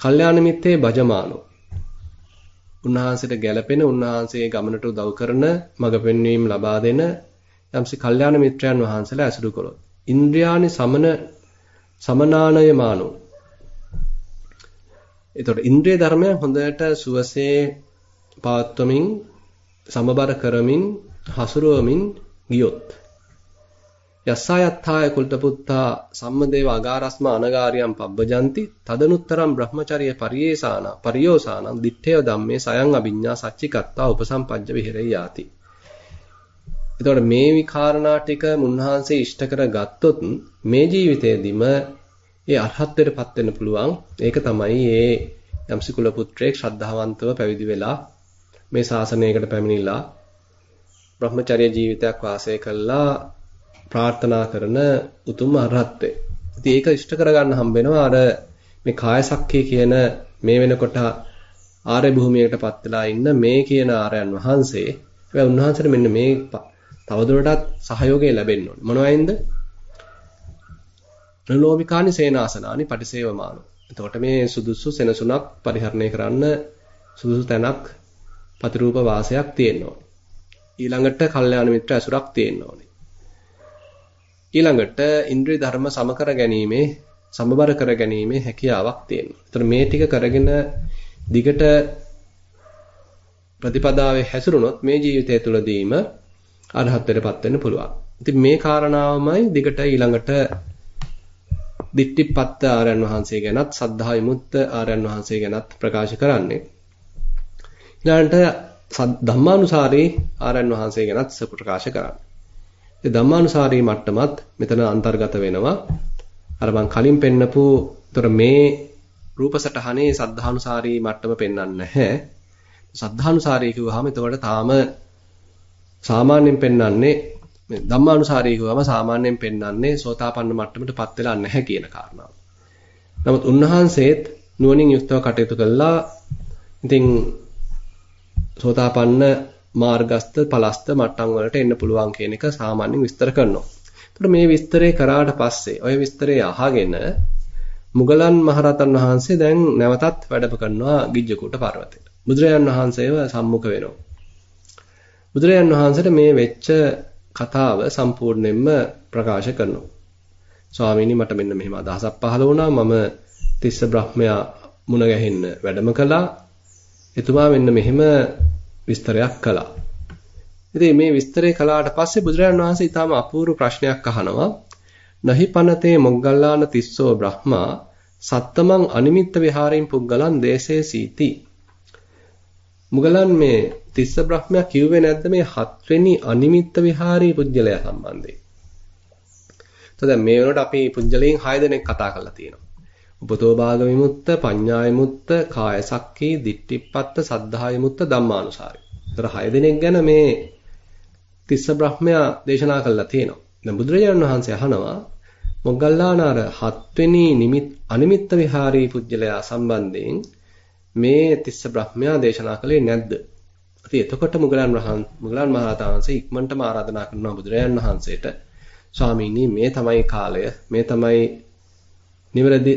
කල්යාණ මිත්තේ බජමානෝ. උන්වහන්සේට ගැළපෙන උන්වහන්සේ ගමනට උදව් කරන මඟ පෙන්වීම ලබා දෙන යම්සි කල්යාණ මිත්‍රයන් වහන්සේලා ඇසුරු කළොත්. ඉන්ද්‍රියානි සමන සමනානයමානෝ. එතකොට ඉන්ද්‍රිය ධර්මයන් හොඳට සුවසේ පාත්වමින් සමබර කරමින් හසුරුවමින් ගියොත් යස්සයත්ථාය කුල්තපුත්තා සම්මදේව අගාරස්ම අනගාරියම් පබ්බජಂತಿ තදනුත්තරම් බ්‍රහ්මචර්ය පරියේසාන පරියෝසානං දිත්තේව ධම්මේ සයන් අභිඤ්ඤා සච්චිකත්තා උපසම්පජ්ජ විහෙරේ යාති. එතකොට මේ විකාරණා ටික මුන්වහන්සේ ඉෂ්ට කර ගත්තොත් මේ ජීවිතේදීම ඒ අරහත්ත්වයටපත් වෙන්න පුළුවන්. ඒක තමයි ඒ යම්සි කුල පුත්‍රයෙක් ශ්‍රද්ධාවන්තව පැවිදි වෙලා මේ ශාසනයකට පැමිණිලා බ්‍රහ්මචර්ය ජීවිතයක් වාසය කළා ප්‍රාර්ථනා කරන උතුම් අරහත්ත්වය. ඉතින් ඒක ඉෂ්ට කරගන්න හම්බ වෙනවා අර මේ කාය සක්කේ කියන මේ වෙනකොට ආර්ය භූමියකටපත් වෙලා ඉන්න මේ කියන ආර්යයන් වහන්සේ හැබැයි උන්වහන්සේට මෙන්න මේ තවදුරටත් සහයෝගය ලැබෙන්න ඕනේ. මොනවයින්ද? නලෝමිකානි සේනාසනානි පටිසේවමානෝ. එතකොට මේ සුදුසු සෙනසුනක් පරිහරණය කරන්න සුදුසු තැනක් ප්‍රතිරූප වාසයක් තියෙන්න ඕනේ. ඊළඟට කල්යාණ මිත්‍ර ඇසුරක් තියෙන්න ඕනේ. ඊළඟට ඉන්ද්‍රිය ධර්ම සම කර ගැනීමේ සමබර කර ගැනීමේ හැකියාවක් තියෙනවා. ඒතර මේ ටික කරගෙන දිගට ප්‍රතිපදාවේ හැසිරුණොත් මේ ජීවිතය තුළදීම අරහත්ත්වයටපත් වෙන්න පුළුවන්. ඉතින් මේ කාරණාවමයි දිගට ඊළඟට දිට්ඨිපත්ත ආරයන් වහන්සේ ගැනත් සද්ධා විමුක්ත ආරයන් වහන්සේ ගැනත් ප්‍රකාශ කරන්නේ. ඊළඟට ධම්මානුසාරී ආරයන් වහන්සේ ගැනත් ප්‍රකාශ කරන්නේ. ඒ ධම්මානුසාරී මට්ටමත් මෙතන අන්තර්ගත වෙනවා. අර මං කලින් පෙන්නපු උතර මේ රූපසටහනේ සද්ධානුසාරී මට්ටම පෙන්වන්නේ නැහැ. සද්ධානුසාරී කිව්වහම එතකොට තාම සාමාන්‍යයෙන් පෙන්වන්නේ මේ ධම්මානුසාරී කිව්වම සාමාන්‍යයෙන් පෙන්වන්නේ සෝතාපන්න මට්ටමටපත් වෙලා නැහැ කියන කාරණාව. නමුත් උන්වහන්සේත් නුවණින් යුක්තව කටයුතු කළා. ඉතින් සෝතාපන්න මාර්ගස්ත පලස්ත මට්ටම් වලට එන්න පුළුවන් කියන එක සාමාන්‍යයෙන් විස්තර කරනවා. එතකොට මේ විස්තරේ කරාට පස්සේ ඔය විස්තරේ අහගෙන මුගලන් මහරතන් වහන්සේ දැන් නැවතත් වැඩම කරනවා ගිජ්ජකූට පර්වතයට. බුදුරජාන් වහන්සේව සම්මුඛ වෙනවා. බුදුරජාන් වහන්සේට මේ වෙච්ච කතාව සම්පූර්ණයෙන්ම ප්‍රකාශ කරනවා. ස්වාමීනි මට මෙන්න මෙහෙම අදහසක් පහළ වුණා. මම තිස්ස බ්‍රහ්මයා මුණ ගැහෙන්න වැඩම කළා. එතුමා මෙන්න මෙහෙම විස්තරයක් කළා. ඉතින් මේ විස්තරය කළාට පස්සේ බුදුරජාණන් වහන්සේ ඊටාම අපූර්ව ප්‍රශ්නයක් අහනවා. නහි පනතේ මොග්ගල්ලාන තිස්සෝ බ්‍රහ්මා සත්තමං අනිමිත්ත විහාරයෙන් පුග්ගලන් දේශේ සීති. මුගලන් මේ තිස්ස බ්‍රහ්මයා කිව්වේ නැද්ද මේ හත්වෙනි අනිමිත්ත විහාරී පුජ්‍යලයා සම්බන්ධයෙන්? එතකොට දැන් මේ වෙනකොට අපි පුජ්‍යලයෙන් 6 දෙනෙක් කතා කරලා තියෙනවා. උපතෝ භාග විමුක්ත, පඤ්ඤා විමුක්ත, කාය සක්කී, දිට්ඨිප්පත්ත, සද්ධා විමුක්ත, ධම්මානුසාරී. ඒතර 6 දෙනෙක් ගැන මේ තිස්ස බ්‍රහ්මයා දේශනා කළා තියෙනවා. දැන් බුදුරජාණන් වහන්සේ අහනවා මොග්ගල්ලානාර හත්වෙනි නිමිත් අනිමිත්ත විහාරී පුජ්‍යලයා සම්බන්ධයෙන් මේ තිස්ස බ්‍රහ්මයා දේශනා කළේ නැද්ද? ඉතින් එතකොට මුගලන් වහන් මුගලන් මහරහතන්සේ ඉක්මනටම ආරාධනා කරනවා බුදුරජාණන් වහන්සේට ස්වාමීනි මේ තමයි කාලය මේ තමයි නිවැරදි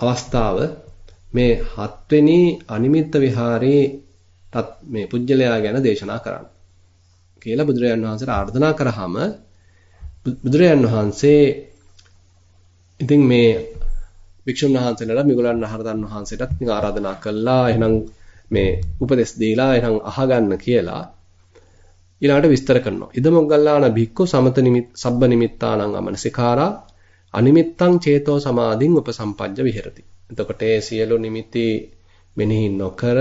අවස්ථාව මේ හත්වෙනි අනිමිත්ත විහාරේ තත් මේ පුජ්‍යලයා ගැන දේශනා කරන්න. කියලා බුදුරජාන් වහන්සේට ආර්දනා කරාම බුදුරජාන් වහන්සේ ඉතින් මේ වික්ෂුන් වහන්සේලාට මිගලන් හරදන් වහන්සේටත් ඉතින් ආරාධනා කළා එහෙනම් මේ උපදෙස් දීලා එහෙනම් අහගන්න කියලා ඊළඟට විස්තර කරනවා. ඉදමොග්ගල්ලාන භික්ඛු සමත නිමිත් සබ්බ නිමිත්තානං අමනසිකාරා අනිමිත්තං චේතෝ සමාධින් උපසම්පජ්ජ විහෙරති. එතකොට ඒ සියලු නිමිති මෙනෙහි නොකර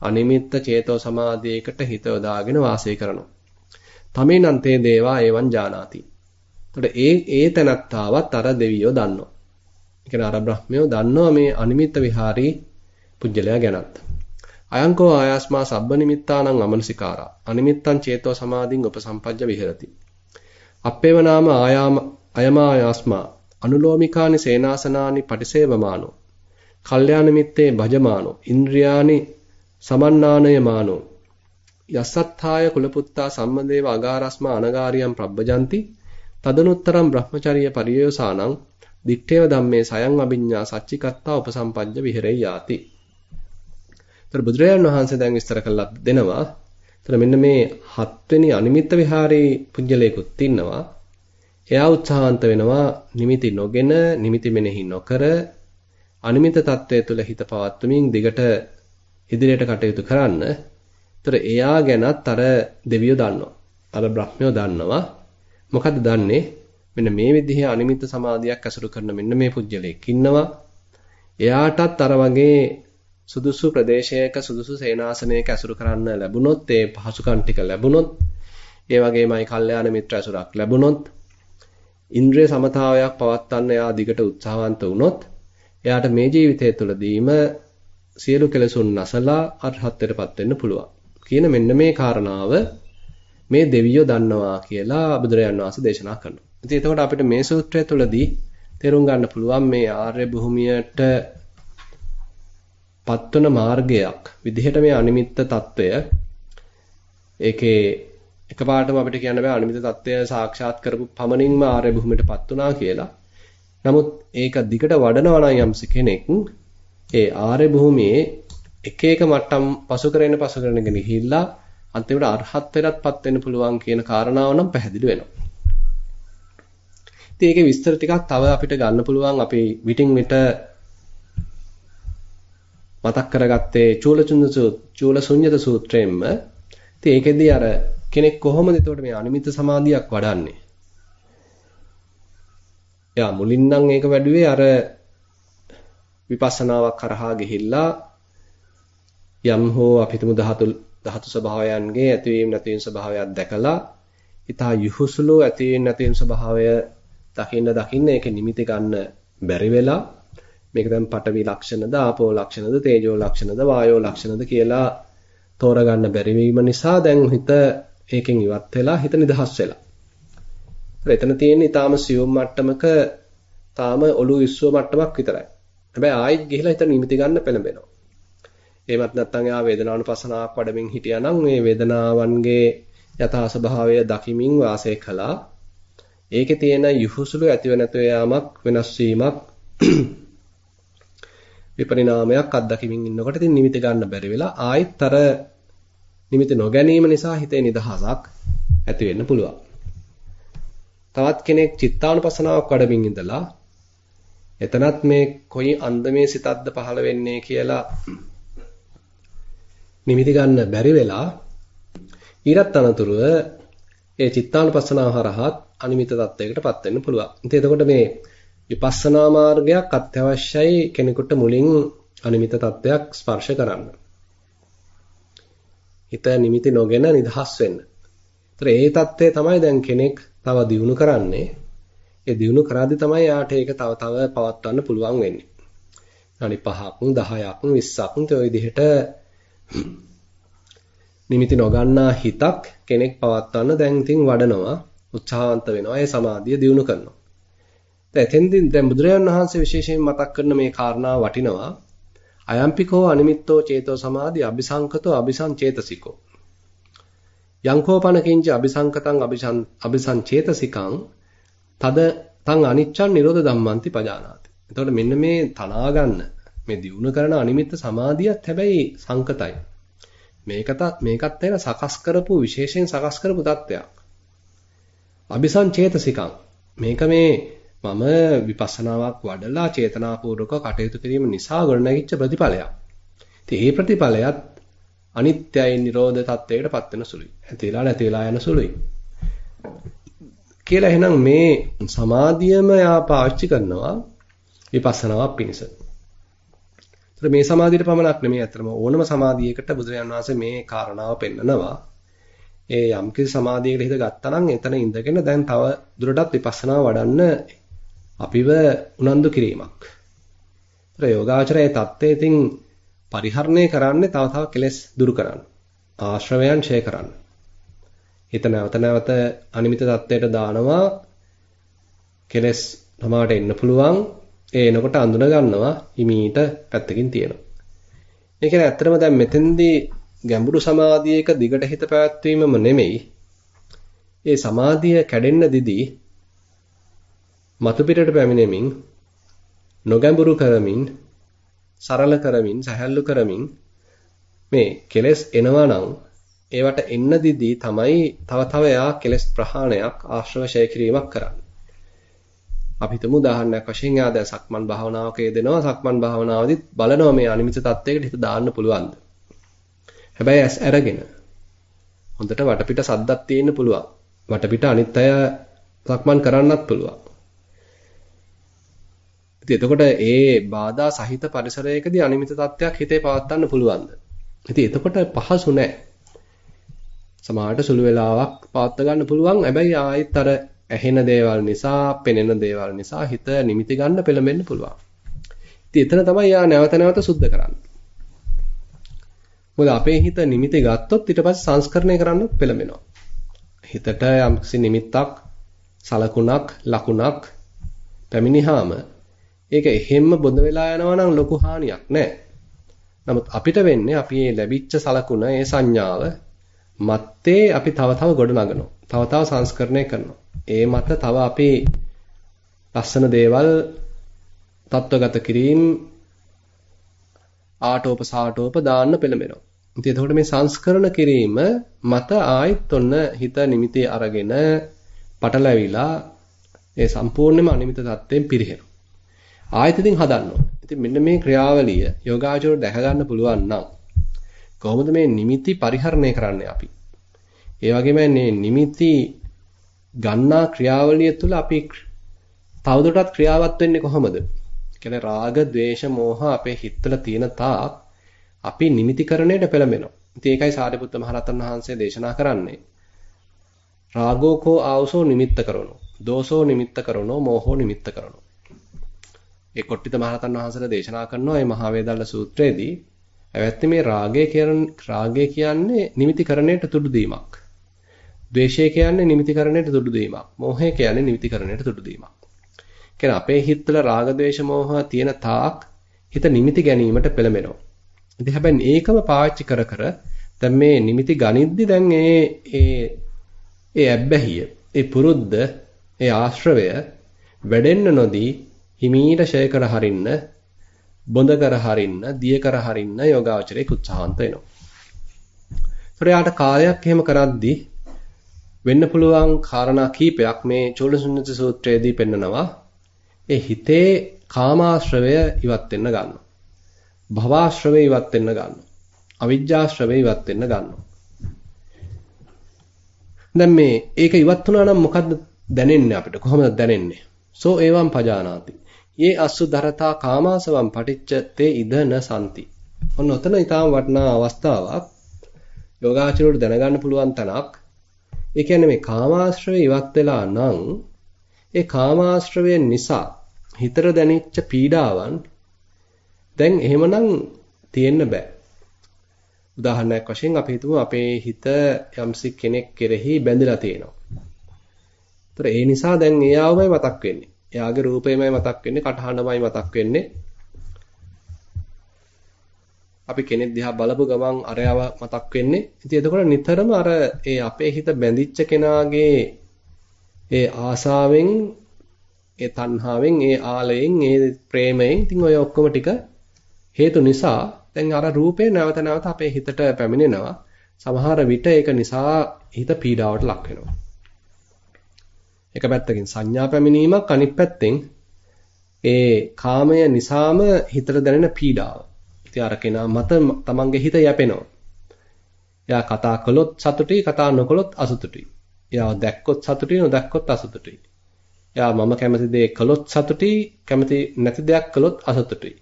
අනිමිත්ත චේතෝ සමාධියකට හිත යොදාගෙන වාසය කරනවා. තමේනන්තේ දේවා එවං ජානාති. එතකොට ඒ ඒ තනත්තාවත් අර දෙවියෝ දන්නවා. ඒ කියන්නේ අර බ්‍රහ්මයෝ දන්නවා මේ අනිමිත්ත විහාරී පුජ්‍යලයා ගැනත්. අයංකෝ ආයස්මා සබ්බ නිමිත්තානං අමනසිකාරා. අනිමිත්තං චේතෝ සමාධින් උපසම්පජ්ජ විහෙරති. අපේව නාම ආයාම අයමායාස්මා. අනුලෝමිකානි සේනාසනානි පටිසේවමානෝ. කල්යාණ මිත්තේ භජමානෝ. ඉන්ද්‍රියානි සමන්නානයමානෝ. යස්සත්ථාය කුලපුත්තා සම්මදේව අගාරස්ම අනගාරියම් ප්‍රබ්බජಂತಿ. තදනුත්තරම් බ්‍රහ්මචර්ය පරියෝසානං දිත්තේව ධම්මේ සයං අභිඤ්ඤා සච්චිකත්තා උපසම්පජ්ජ විහෙරේ ඒතර බුදුරජාණන් වහන්සේ දැන් විස්තර කළා දෙනවා. ඒතර මෙන්න මේ හත්වෙනි අනිමිත්ත විහාරේ පුජ්‍යලයකුත් ඉන්නවා. එයා උත්සාහන්ත වෙනවා නිමිති නොගෙන නිමිති මෙනෙහි නොකර අනිමිත తත්වය තුළ හිත පවත්වමින් දිගට ඉදිරියට කටයුතු කරන්න. ඒතර එයා ගැනත් අර දෙවියෝ දන්නවා. අර බ්‍රහ්මයෝ දන්නවා. මොකද දන්නේ? මෙන්න මේ විදිහේ අනිමිත් සමාධියක් අසුරු කරන මෙන්න මේ පුජ්‍යලෙක් ඉන්නවා. එයාටත් අර වගේ සුදුසු ප්‍රදේශයක සුදුසු සේනාසනයක ඇසුරු කරන්න ලැබුණොත් ඒ පහසුකම් ටික ලැබුණොත් ඒ වගේමයි කල්යාණ මිත්‍ර ඇසුරක් ලැබුණොත් ඉන්ද්‍රිය සමතාවයක් පවත්වන්න එයා දිගට උත්සාහවන්ත වුණොත් එයාට මේ ජීවිතය තුළදීම සියලු කෙලසුන් නැසලා අරහත්ත්වයටපත් වෙන්න පුළුවන්. කියන මෙන්න මේ කාරණාව මේ දෙවියෝ දන්නවා කියලා බුදුරජාන් වහන්සේ දේශනා කරනවා. ඉතින් එතකොට අපිට මේ සූත්‍රය තුළදී තේරුම් ගන්න පුළුවන් මේ ආර්ය භූමියට පත්වන මාර්ගයක් විදිහට මේ අනිමිත්ත తত্ত্বය ඒකේ එකපාරටම අපිට කියන්න බෑ අනිමිත්ත తত্ত্বය සාක්ෂාත් කරපු පමණින්ම ආර්ය භූමියටපත් වුණා කියලා. නමුත් ඒක දිගට වඩනවා නම් යම්ස කෙනෙක් ඒ ආර්ය භූමියේ එක එක මට්ටම් පසු කරගෙන පසු කරගෙන ගිහිල්ලා අන්තිමට අරහත්ත්වයටපත් වෙන්න පුළුවන් කියන කාරණාව නම් පැහැදිලි වෙනවා. ඉතින් ඒකේ විස්තර ටිකක් තව අපිට ගන්න පුළුවන් අපි විටින් විට මතක් කරගත්තේ චූලචුන්ද චූලසුඤ්ඤත සූත්‍රයෙන්ම. ඉතින් ඒකෙදී අර කෙනෙක් කොහොමද එතකොට මේ අනිමිත් සමාධියක් වඩන්නේ? එයා මුලින් නම් ඒක වැඩුවේ අර විපස්සනාවක් කරහා ගිහිල්ලා යම් හෝ අපිටම ධාතු ධාතු ස්වභාවයන්ගේ ඇතිවීම නැතිවීම ස්වභාවයක් දැකලා ඊතා යහුසුලෝ ඇතිවීම නැතිවීම ස්වභාවය දකින්න දකින්න ඒක නිමිති ගන්න බැරි වෙලා මේක දැන් පඨවි ලක්ෂණද ආපෝ ලක්ෂණද තේජෝ ලක්ෂණද වායෝ ලක්ෂණද කියලා තෝරගන්න බැරි නිසා දැන් හිත ඒකෙන් ඉවත් වෙලා හිත නිදහස් වෙලා. එතන තියෙන්නේ ඊටාම සියුම් මට්ටමක තාම ඔළුව විශ්ව මට්ටමක් විතරයි. හැබැයි ආයෙත් ගිහිලා හිත නිමිති ගන්න පෙළඹෙනවා. එහෙමත් නැත්නම් එයා වේදනානුපස්සනාවක් වඩමින් හිටියානම් මේ වේදනාවන්ගේ යථා ස්වභාවය දකිමින් වාසය කළා. ඒකේ තියෙන යහුසුළු ඇතිව නැතුව යාමක් වෙනස් වීමක් විපරිණාමයක් අත්දකිමින් ඉන්නකොට ඉතින් නිමිති ගන්න බැරි වෙලා ආයෙත් අර නිමිති නොගැනීම නිසා හිතේ නිදහසක් ඇති වෙන්න පුළුවන්. තවත් කෙනෙක් චිත්තානුපසනාවක් වඩමින් ඉඳලා එතනත් මේ කොයි අන්දමේ සිතක්ද පහළ වෙන්නේ කියලා නිමිති ගන්න බැරි වෙලා ඊටත් අනතුරුව ඒ චිත්තානුපස්සනාව හරහාත් අනිමිත තත්වයකටපත් වෙන්න පුළුවන්. ඉතින් එතකොට මේ විපස්සනා මාර්ගයක් අත්‍යවශ්‍යයි කෙනෙකුට මුලින් අනිමිත තත්වයක් ස්පර්ශ කරන්න. හිත නිමිති නොගෙන නිදහස් වෙන්න. ඒතර ඒ தත්ත්වය තමයි දැන් කෙනෙක් තව දියුණු කරන්නේ. ඒ දියුණු කරාදී තමයි යාට ඒක තව තව පවත්වන්න පුළුවන් වෙන්නේ. අනි 5ක් 10ක් 20ක් ඔය විදිහට නිමිති නොගන්නා හිතක් කෙනෙක් පවත්වන්න දැන් ඉතින් වඩනවා උත්සාහවන්ත වෙනවා ඒ සමාධිය දියුණු කරනවා. එතෙන්දී දැන් බුදුරජාණන් වහන්සේ විශේෂයෙන් මතක් කරන මේ කාරණා වටිනවා. අයම්පිකෝ අනිමිත්තෝ චේතෝ සමාධි අபிසංකතෝ අபிසංචේතසිකෝ. යංකෝපන කිංච අபிසංකතං අபிසං අபிසංචේතසිකං තද තං අනිච්චං නිරෝධ ධම්මන්ති පජානාති. එතකොට මෙන්න මේ තනා ගන්න මේ දියුණු කරන අනිමිත්ත සමාධියත් හැබැයි සංකතයි. මේකත් මේකත් එන සකස් කරපු විශේෂයෙන් සකස් කරපු தත්වයක්. අபிසංචේතසිකං මේක මේ මම විපස්සනාවක් වඩලා චේතනාපූර්වක කටයුතු කිරීම නිසා ගොඩනැගිච්ච ප්‍රතිඵලයක්. ඉතින් මේ ප්‍රතිඵලයත් අනිත්‍යයි නිරෝධ තත්වයකට පත් වෙන සුළුයි. ඇතිලා නැතිලා යන සුළුයි. කියලා එහෙනම් මේ සමාධියම යා පාවිච්චි කරනවා විපස්සනාවක් පිණිස. ඒතර මේ සමාධියට පමණක් නෙමෙයි අතරම ඕනම සමාධියකට බුදුරජාණන් වහන්සේ මේ කාරණාව පෙන්නනවා. ඒ යම්කිසි සමාධියකට හිත ගත්තා නම් එතන ඉඳගෙන දැන් තව දුරටත් විපස්සනා වඩන්න අපිව උනන්දු කිරීමක්. ඒතර යෝගාචරයේ தත්ත්වය ඉතින් පරිහරණය කරන්නේ තව තව කෙලෙස් දුරු කරන්න. ආශ්‍රවයන් ඡය කරන්න. හිත නැවත නැවත අනිමිත தත්ත්වයට දානවා කෙලෙස් තමාට එන්න පුළුවන්. ඒ එනකොට අඳුන ගන්නවා හිමීට පැත්තකින් තියෙනවා. ඒ කියන්නේ ඇත්තටම දැන් මෙතෙන්දී ගැඹුරු සමාධියක දිගට හිත පැවැත්වීමම නෙමෙයි. ඒ සමාධිය කැඩෙන්න දිදී මතු පිටට පැමිණෙමින් නොගැඹුරු කරමින් සරල කරමින් සැහැල්ලු කරමින් මේ කෙලෙස් එනවා නම් ඒවට එන්න දිදී තමයි තව තව යා කෙලෙස් ප්‍රහාණයක් ආශ්‍රව ෂය කිරීමක් කරන්නේ. අපි හිතමු උදාහරණයක් වශයෙන් යා දැන් සක්මන් භාවනාවක යෙදෙනවා. සක්මන් භාවනාවදිත් බලනවා මේ අනිමිත තත්වයකට හිත දාන්න පුළුවන්ද? හැබැයි ඇස් අරගෙන හොඳට වටපිට සද්දක් තියෙන්න පුළුවන්. වටපිට අනිත් අය සක්මන් කරන්නත් පුළුවන්. ඉතින් එතකොට ඒ බාධා සහිත පරිසරයකදී අනිමිත තත්වයක් හිතේ පවත්වන්න පුළුවන්ද ඉතින් එතකොට පහසු නෑ සමහරට සුළු වෙලාවක් පවත්වා ගන්න පුළුවන් හැබැයි ආයෙත් අර ඇහෙන දේවල් නිසා, පෙනෙන දේවල් නිසා හිත නිමිති ගන්න පෙළඹෙන්න පුළුවන්. ඉතින් එතන තමයි යා නැවත නැවත සුද්ධ කරන්නේ. මොකද අපේ හිත නිමිති ගත්තොත් ඊට පස්සේ සංස්කරණය කරන්න පෙළඹෙනවා. හිතට යම්කිසි නිමිත්තක්, සලකුණක්, ලකුණක් පැමිණිහාම ඒක එහෙම්ම බොඳ වෙලා යනවා නම් ලොකු හානියක් නැහැ. නමුත් අපිට වෙන්නේ අපි මේ ලැබිච්ච සලකුණ, ඒ සංඥාව මත්තේ අපි තව තව ගොඩ නගනවා. තව තව සංස්කරණය කරනවා. ඒ මත තව අපි ලස්සන දේවල් තත්වගත කිරීම ආටෝප සාටෝප දාන්න පෙළඹෙනවා. ඉතින් එතකොට මේ සංස්කරණ කිරීම මත ආයෙත් ඔන්න හිත නිමිති අරගෙන පටලැවිලා ඒ සම්පූර්ණයෙන්ම අනිමිත தත්ත්වයෙන් පිරිහෙනවා. ආයෙත් ඉතින් හදන්න ඕනේ. ඉතින් මෙන්න මේ ක්‍රියාවලිය යෝගාචරයට දැක ගන්න පුළුවන් නම් කොහොමද මේ නිමිති පරිහරණය කරන්නේ අපි? ඒ වගේම මේ නිමිති ගන්නා ක්‍රියාවලිය තුළ අපි තවදුරටත් ක්‍රියාවත් වෙන්නේ කොහොමද? කියන්නේ රාග, ద్వේෂ, මෝහ අපේ හිතවල තියෙන තාක් අපි නිමිතිකරණයට පෙළඹෙනවා. ඉතින් ඒකයි සාරිපුත්ත මහරහතන් වහන්සේ දේශනා කරන්නේ. රාගෝ කෝ ආවසෝ නිමිත්ත කරනෝ. දෝසෝ නිමිත්ත කරනෝ, මෝහෝ නිමිත්ත කරනෝ. ඒ කොට්ටිත මහරහතන් වහන්සේලා දේශනා කරනවා මේ මහා වේදල්ල සූත්‍රයේදී ඇවැත්ති මේ රාගය කියන රාගය කියන්නේ නිමිතිකරණයට තුඩු දීමක්. ද්වේෂය කියන්නේ නිමිතිකරණයට තුඩු දීමක්. මෝහය කියන්නේ නිමිතිකරණයට තුඩු දීමක්. කියන්නේ අපේ හිතවල රාග ද්වේෂ මෝහ තියෙන තාක් හිත නිමිති ගැනීමට පෙළඹෙනවා. ඉතින් හැබැයි ඒකම පාවිච්චි කර කර දැන් මේ නිමිති ගනිද්දි දැන් ඒ ඒ ඒ ඇබ්බැහිය, ඒ පුරුද්ද, ඒ ආශ්‍රවය වැඩෙන්න නොදී හිමීට ෂය කර හරින්න, බොඳ කර හරින්න, දිය කර හරින්න යෝගාචරයේ උත්සාහන්ත වෙනවා. ඒතර යාට කාලයක් එහෙම කරද්දී වෙන්න පුළුවන් කාරණා කීපයක් මේ චූලසුන්නත සූත්‍රයේදී පෙන්නනවා. ඒ හිතේ කාමාශ්‍රවය ඉවත් වෙන්න ගන්නවා. භවආශ්‍රවය ඉවත් වෙන්න ගන්නවා. අවිජ්ජාශ්‍රවය ඉවත් වෙන්න ගන්නවා. දැන් මේ ඒක ඉවත් වුණා නම් මොකද්ද දැනෙන්නේ අපිට? කොහොමද දැනෙන්නේ? සෝ එවම් පජානාති. යේ අස්සු දරතා කාමාසවම් පටිච්ච තේ ඉදන සම්ති. ඔන්න ඔතන ඊටාම වටිනා අවස්ථාවක්. යෝගාචරයට දැනගන්න පුළුවන් තනක් ඒ කියන්නේ මේ කාමාශ්‍රවය ඉවත් වෙලා නම් ඒ කාමාශ්‍රවයෙන් නිසා හිතට දැනෙච්ච පීඩාවන් දැන් එහෙමනම් තියෙන්න බෑ. උදාහරණයක් වශයෙන් අපි හිතමු අපේ හිත යම්සි කෙනෙක් කෙරෙහි බැඳලා තියෙනවා. ඒතර ඒ නිසා දැන් එයාවමයි මතක් වෙන්නේ. එයාගේ රූපයමයි මතක් වෙන්නේ, කටහඬමයි මතක් වෙන්නේ. අපි කෙනෙක් දිහා බලපු ගමන් අරයව මතක් වෙන්නේ. ඉතින් එතකොට නිතරම අර ඒ අපේ හිත බැඳිච්ච කෙනාගේ ඒ ආසාවෙන් ඒ තණ්හාවෙන් ඒ ආලයෙන් ඒ ප්‍රේමයෙන් ඉතින් ඔය ඔක්කොම ටික හේතු නිසා දැන් අර රූපේ නැවත නැවත අපේ හිතට පැමිණෙනවා. සමහර විට ඒක නිසා හිත පීඩාවට ලක් වෙනවා. එක පැත්තකින් සංඥා පැමිණීමක් අනිත් පැත්තෙන් ඒ කාමය නිසාම හිතට දැනෙන පීඩාව. ඉතින් අර කෙනා මත තමන්ගේ හිත යැපෙනවා. එයා කතා කළොත් සතුටුයි, කතා නොකළොත් අසතුටුයි. එයා දැක්කොත් සතුටුයි, නොදැක්කොත් අසතුටුයි. එයා මම කැමති දේ කළොත් සතුටුයි, කැමති නැති දෙයක් කළොත් අසතුටුයි.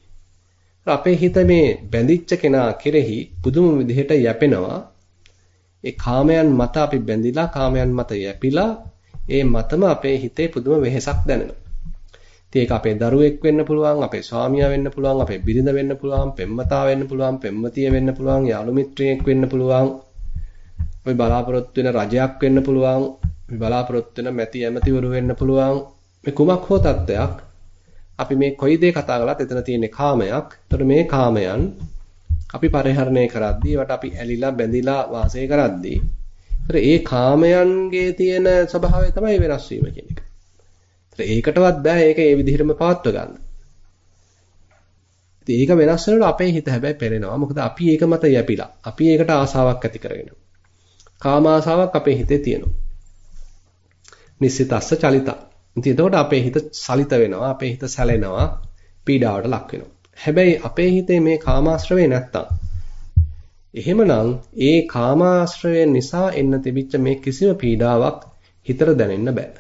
අපේ හිත මේ බැඳිච්ච කෙනා කෙරෙහි පුදුම විදිහට යැපෙනවා. ඒ කාමයන් මත අපි බැඳිලා කාමයන් මත යැපිලා ඒ මතම අපේ හිතේ පුදුම වෙහෙසක් දැනෙනවා. ඉතින් ඒක අපේ දරුවෙක් වෙන්න පුළුවන්, අපේ ස්වාමියා වෙන්න පුළුවන්, අපේ බිරිඳ වෙන්න පුළුවන්, පෙම්වතා වෙන්න පුළුවන්, පෙම්වතිය වෙන්න පුළුවන්, යාළු මිත්‍රයෙක් වෙන්න පුළුවන්. අපි බලාපොරොත්තු වෙන රජයක් වෙන්න පුළුවන්, අපි බලාපොරොත්තු වෙන මැති ඇමතිවරු වෙන්න පුළුවන්. මේ කුමක් හෝ තත්ත්වයක් අපි මේ කොයි දේ කතා කළත් එතන තියෙන්නේ කාමයක්. ඒතර මේ කාමයන් අපි පරිහරණය කරද්දී වට අපි ඇලිලා බැඳිලා වාසය කරද්දී ඒතර ඒ කාමයන්ගේ තියෙන ස්වභාවය තමයි වෙනස් වීම කියන එක. ඒතර ඒකටවත් බෑ ඒක ඒ විදිහටම පවත්ව ගන්න. ඉතින් ඒක වෙනස් වෙනකොට අපේ හිත හැබැයි පෙරෙනවා. මොකද අපි ඒක මත යැපිලා. අපි ඒකට ආසාවක් ඇති කරගෙන. කාම ආසාවක් අපේ හිතේ තියෙනවා. නිස්සිතස්ස චලිතා. ඉතින් එතකොට අපේ හිත සලිත වෙනවා. අපේ හිත සැලෙනවා. පීඩාවට ලක් වෙනවා. හැබැයි අපේ හිතේ මේ කාමාශ්‍රවේ නැත්තම් එහෙමනම් ඒ කාමාශ්‍රය නිසා එන්න තිබිච්ච මේ කිසිම පීඩාවක් හිතට දැනෙන්න බෑ.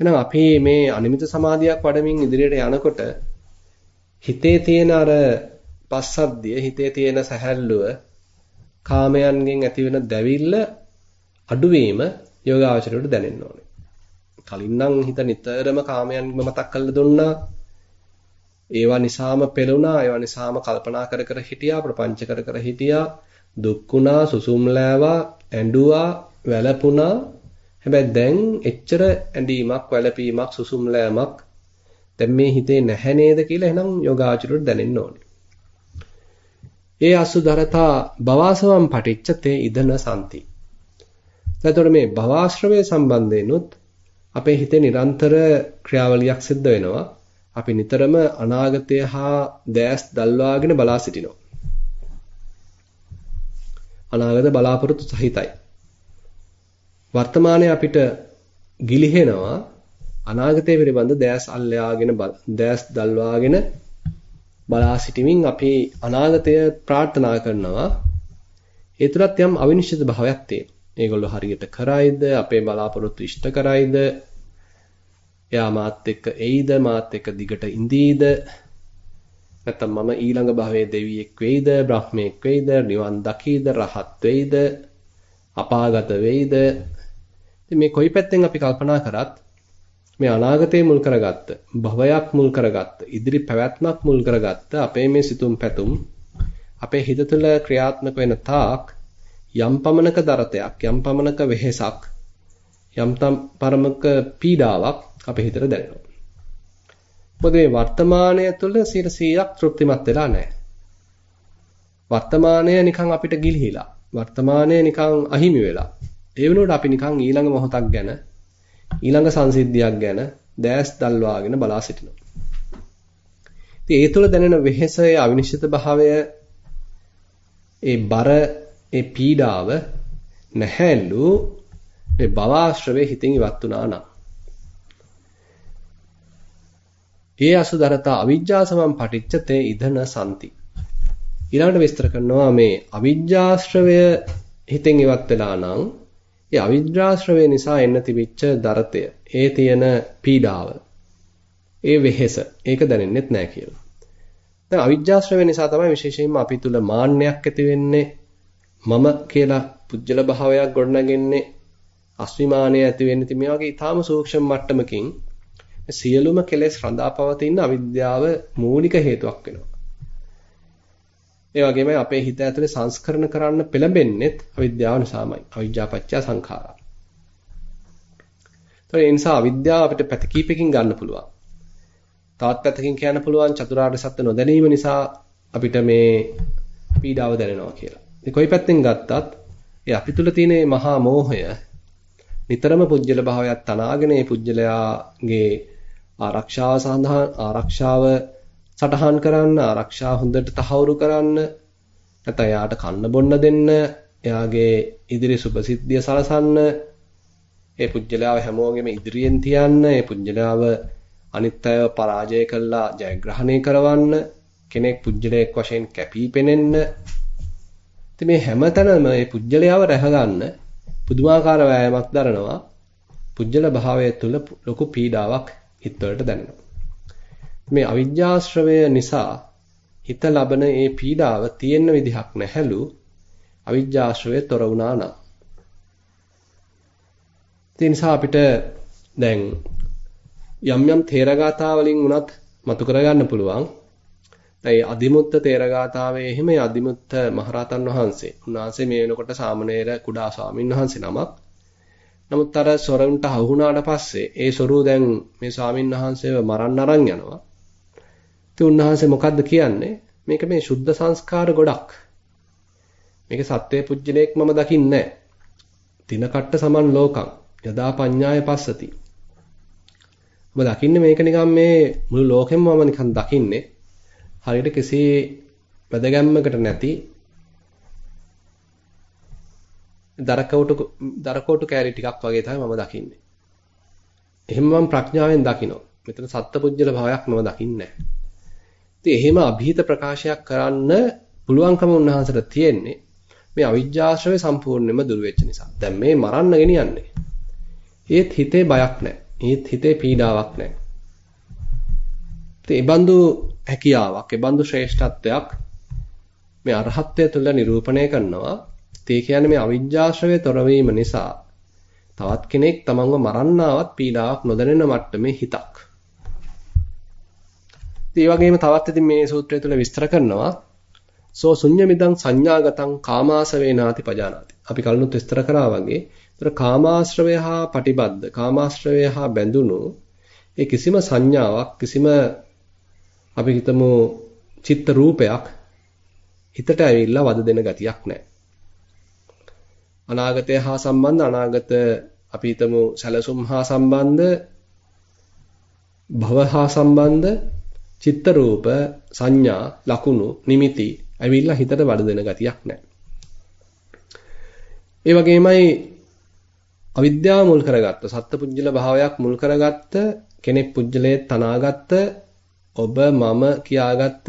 එහෙනම් අපි මේ අනිමිත සමාධියක් වඩමින් ඉදිරියට යනකොට හිතේ තියෙන අර පස්සද්ධිය, හිතේ තියෙන සැහැල්ලුව, කාමයන්ගෙන් ඇතිවෙන දැවිල්ල අඩුවීම යෝගාවචරයට දැනෙන්න ඕනේ. කලින් නම් හිත නිතරම කාමයන්ම මතක් කරලා දුන්නා. ඒවා නිසාම පෙළුණා, ඒවා නිසාම කල්පනා කර කර හිටියා, ප්‍රපංච කර කර හිටියා, දුක්ුණා, සුසුම්ලෑවා, ඇඬුවා, වැළපුණා. හැබැයි දැන් එච්චර ඇඬීමක්, වැළපීමක්, සුසුම්ලෑමක් දැන් මේ හිතේ නැහැ නේද කියලා එහෙනම් යෝගාචරයට දැනෙන්න ඕනේ. ඒ අසුදරතා භවාසවම් පටිච්ච තේ ඉදන සම්ති. එතකොට මේ භවාශ්‍රවයේ සම්බන්ධයෙන්ුත් අපේ හිතේ නිරන්තර ක්‍රියාවලියක් සිද්ධ වෙනවා. අපි නිතරම අනාගතය හා දැස් දල්වාගෙන බලා සිටිනවා. අනාගත බලාපොරොත්තු සහිතයි. වර්තමානයේ අපිට ගිලිහෙනවා අනාගතය පිළිබඳ දැස් අල්ලාගෙන දැස් දල්වාගෙන බලා සිටමින් අපි අනාගතය ප්‍රාර්ථනා කරනවා. ඒ තුලත් යම් අවිනිශ්චිත භාවයක් තියෙනවා. මේගොල්ලෝ හරියට කරයිද අපේ බලාපොරොත්තු ඉෂ්ට කරයිද එයා මාත් එක්ක එයිද මාත් එක්ක දිගට ඉඳීද? නැත්නම් මම ඊළඟ භවයේ දෙවියෙක් වෙයිද බ්‍රහ්මයෙක් වෙයිද නිවන් දකීද රහත් වෙයිද අපාගත වෙයිද? ඉතින් මේ කොයි පැත්තෙන් අපි කල්පනා කරත් මේ අනාගතේ මුල් කරගත්ත භවයක් මුල් කරගත්ත ඉදිරි පැවැත්මක් මුල් කරගත්ත අපේ මේ සිතුම් පැතුම් අපේ හිත තුළ ක්‍රියාත්මක වෙන තාක් යම් පමණක දරතයක් යම් පමණක වෙහෙසක් යම් පරමක පීඩාවක් අපේ හිතට දැනෙනවා. මොකද මේ වර්තමානය තුළ 100ක් තෘප්තිමත් වෙලා නැහැ. වර්තමානය නිකන් අපිට ගිලිහිලා. වර්තමානය නිකන් අහිමි වෙලා. ඒ වෙනුවට අපි නිකන් ඊළඟ මොහොතක් ගැන ඊළඟ සංසිද්ධියක් ගැන දැස් දල්වාගෙන බලා සිටිනවා. ඉතින් ඒ තුළ දැනෙන වෙහෙසය අවිනිශ්චිත භාවය ඒ බර ඒ පීඩාව නැහැලු මේ භවආශ්‍රවේ හිතින් ඉවත් වුණා නම් ඒ අසුදරත අවිජ්ජා සමම් පටිච්ච තේ ඉදන සම්ති ඊළඟට විස්තර කරනවා මේ අවිජ්ජාශ්‍රවය හිතෙන් ඉවත් වෙලා නම් ඒ අවිද්‍රාශ්‍රවය නිසා එන්න තිබිච්ච දරතය, ඒ තියෙන පීඩාව, ඒ වෙහෙස, ඒක දැනෙන්නෙත් නැහැ කියලා. දැන් අවිද්‍යාශ්‍රවය නිසා තමයි විශේෂයෙන්ම අපි තුල මාන්නයක් ඇති වෙන්නේ. මම කියලා පුජ්‍යල භාවයක් ගොඩනගෙන්නේ අස්විමානය ඇති වෙන්නේ. ඉතින් මේ වගේ ඊටාම සූක්ෂම මට්ටමකින් සියලුම කෙලෙස් රඳාපවතින අවිද්‍යාව මූලික හේතුවක් වෙනවා. ඒ වගේම අපේ හිත ඇතුලේ සංස්කරණ කරන්න පෙළඹෙන්නේත් අවිද්‍යාව නිසාමයි. අවිජ්ජා පත්‍ය සංඛාරා. ඒ නිසා අවිද්‍යාව අපිට පැති කීපකින් ගන්න පුළුවන්. තවත් පැත්තකින් කියන්න පුළුවන් චතුරාර්ය සත්‍ය නොදැනීම නිසා අපිට මේ පීඩාව දැනෙනවා කියලා. ඉතින් කොයි පැත්තෙන් ගත්තත් ඒ අපි තුල තියෙන මහා මෝහය නිතරම පුජ්‍යල භාවයක් තනාගෙන ඒ පුජ්‍යලයාගේ ආරක්ෂාව සඳහා ආරක්ෂාව සටහන් කරන්න ආරක්ෂා හොඳට තහවුරු කරන්න නැත්නම් එයාට කන්න බොන්න දෙන්න එයාගේ ඉදිරි සුභසිද්ධිය සලසන්න ඒ පුජ්‍යලාව හැමෝගෙම ඉදිරියෙන් තියන්න ඒ පුජ්‍යලාව අනිත් අයව පරාජය කළා ජයග්‍රහණය කරවන්න කෙනෙක් පුජ්‍යලයක් වශයෙන් කැපී පෙනෙන්න. ඉතින් මේ හැමතැනම මේ පුජ්‍යලයාව රැහගන්න පුදුමාකාර වෑයමක් දරනවා. පුජ්‍යල භාවය තුළ ලොකු පීඩාවක් හිතවලට දැනෙනවා මේ අවිජ්ජාශ්‍රවය නිසා හිත ලබන ඒ පීඩාව තියෙන විදිහක් නැහැලු අවිජ්ජාශ්‍රවය තොර වුණා නම්. ඒ නිසා අපිට දැන් යම් යම් තේරගාථා වලින් උනත් මතු කරගන්න පුළුවන්. දැන් අදිමුත්ත තේරගාථාවේ එහෙම අදිමුත්ත මහරහතන් වහන්සේ. උන්වහන්සේ මේ වෙනකොට සාමණේර කුඩා ස්වාමීන් වහන්සේ නමක්. නමුත් අර සොරුන්ට අහුණාට පස්සේ ඒ සොරු දැන් මේ ස්වාමින් වහන්සේව මරන්න අරන් යනවා. ඉතින් උන්වහන්සේ මොකද්ද කියන්නේ? මේක මේ සුද්ධ සංස්කාර ගොඩක්. මේක සත්‍ය පුජ්‍යලයක් මම දකින්නේ නැහැ. තින කට්ට සමන් ලෝකං යදා පඤ්ඤාය පස්සති. ඔබ දකින්නේ මේක නිකන් මේ මුළු ලෝකෙම මම නිකන් දකින්නේ. හරියට කෙසේ වැදගැම්මකට නැති දරකවුට දරකෝටු කෑලි ටිකක් වගේ තමයි මම දකින්නේ. එහෙම මම ප්‍රඥාවෙන් දකිනවා. මෙතන සත්පුජ්‍යල භාවයක් මම දකින්නේ නැහැ. ඉතින් එහෙම અભීත ප්‍රකාශයක් කරන්න පුළුවන්කම උන්වහන්සේට තියෙන්නේ මේ අවිජ්ජාශ්‍රවේ සම්පූර්ණයෙන්ම දුර වෙච්ච නිසා. දැන් මේ මරන්න ගෙනියන්නේ. ඒත් හිතේ බයක් නැහැ. ඒත් හිතේ පීඩාවක් නැහැ. ඉතින් ඒබඳු හැකියාවක්, ඒබඳු ශ්‍රේෂ්ඨත්වයක් මේ අරහත්ත්වය තුළ නිරූපණය කරනවා. ඒ කියන්නේ මේ අවිජ්ජාශ්‍රවේ තොරවීම නිසා තවත් කෙනෙක් තමන්ව මරන්නාවත් පීඩාවක් නොදැනෙන මට්ටමේ හිතක්. ඒ වගේම තවත් ඉතින් මේ සූත්‍රය තුළ විස්තර කරනවා සෝ ශුඤ්ඤමිදං සංඥාගතං කාමාසවේනාති පජානාති. අපි කලිනුත් විස්තර කරා වගේ, ඒතර කාමාශ්‍රවය හා පටිබද්ද, කාමාශ්‍රවය හා බැඳුණු ඒ කිසිම සංඥාවක්, කිසිම අපි හිතමු චිත්ත රූපයක් හිතට ඇවිල්ලා වද දෙන ගතියක් නැහැ. අනාගතය හා සම්බන්ධ අනාගත අපි හිතමු සැලසුම් හා සම්බන්ධ භව හා සම්බන්ධ චිත්ත රූප සංඥා ලකුණු නිමිති ඇවිල්ලා හිතට වඩ දෙන ගතියක් නැහැ. ඒ වගේමයි අවිද්‍යාව මුල් කරගත්ත සත්පුජ්‍යල භාවයක් මුල් කරගත්ත කෙනෙක් පුජ්‍යලයේ තනාගත්ත ඔබ මම කියාගත්ත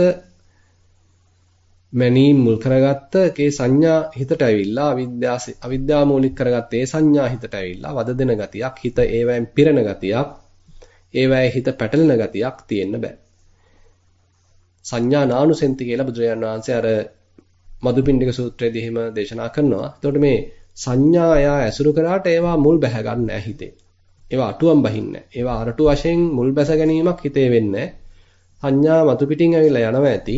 මැනීම් මුල් කරගත්ත ඒ සංඥා හිතට ඇවිල්ලා අවිද්‍යාව අවිද්‍යාව මූලික කරගත්ත ඒ සංඥා හිතට ඇවිල්ලා වද දෙන ගතියක් හිත ඒවැයෙන් පිරෙන ගතියක් ඒවැයේ හිත පැටලෙන ගතියක් තියෙන්න බෑ සංඥා නානුසෙන්ති කියලා බුදුරජාණන් වහන්සේ අර මදුපිණ්ඩික සූත්‍රයේදී එහෙම දේශනා කරනවා. එතකොට මේ සංඥා එයා ඇසුරු කරාට ඒවා මුල් බැහැ ගන්න නැහැ හිතේ. ඒවා අටුවම් බහින්නේ ඒවා අරටු වශයෙන් මුල් බැස ගැනීමක් හිතේ වෙන්නේ සංඥා මතුපිටින් ඇවිල්ලා යනවා ඇති.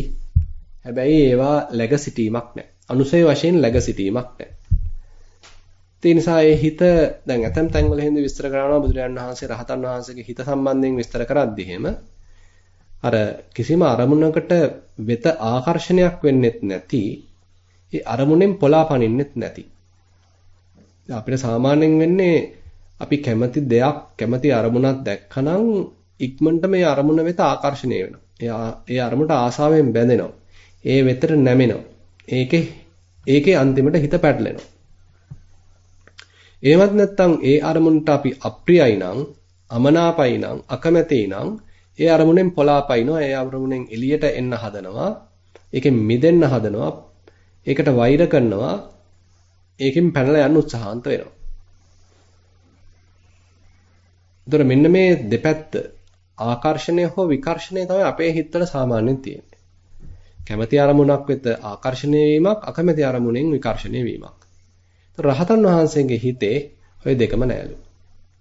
හැබැයි ඒවා läග සිටීමක් නැහැ. අනුසය වශයෙන් läග සිටීමක් නැහැ. ඒ නිසා ඒ හිත දැන් ඇතම් තැන්වල හින්දි විස්තර කරනවා බුදුරජාණන් වහන්සේ රහතන් වහන්සේගේ හිත සම්බන්ධයෙන් විස්තර කරද්දී එහෙම අර කිසිම අරමුණකට වෙත ආකර්ෂණයක් වෙන්නෙත් නැති ඒ අරමුණෙන් පොලාපනින්නෙත් නැති. අපිට සාමාන්‍යයෙන් වෙන්නේ අපි කැමති දෙයක් කැමති අරමුණක් දැක්කනම් ඉක්මනට මේ අරමුණ වෙත ආකර්ෂණය වෙනවා. ඒ අරමුණට ආසාවෙන් බැඳෙනවා. ඒ වෙතට නැමෙනවා. ඒකේ ඒකේ අන්තිමට හිත පැටලෙනවා. එහෙමත් නැත්නම් ඒ අරමුණට අපි අප්‍රියයි නම් අමනාපයි නම් අකමැතියි නම් ඒ අරමුණෙන් පොලාපයින්නවා. ඒ අරමුණෙන් එළියට එන්න හදනවා. ඒකෙන් මිදෙන්න හදනවා. ඒකට වෛර කරනවා. ඒකෙන් පැනලා යන්න උත්සාහන්ත වෙනවා. ඒතර මෙන්න මේ දෙපැත්ත ආකර්ෂණය හෝ විකර්ෂණය තමයි අපේ හිතවල සාමාන්‍යයෙන් තියෙන්නේ. කැමැති අරමුණක් වෙත ආකර්ෂණය වීමක්, අකමැති අරමුණෙන් විකර්ෂණය වීමක්. රහතන් වහන්සේගේ හිතේ ওই දෙකම නෑලු.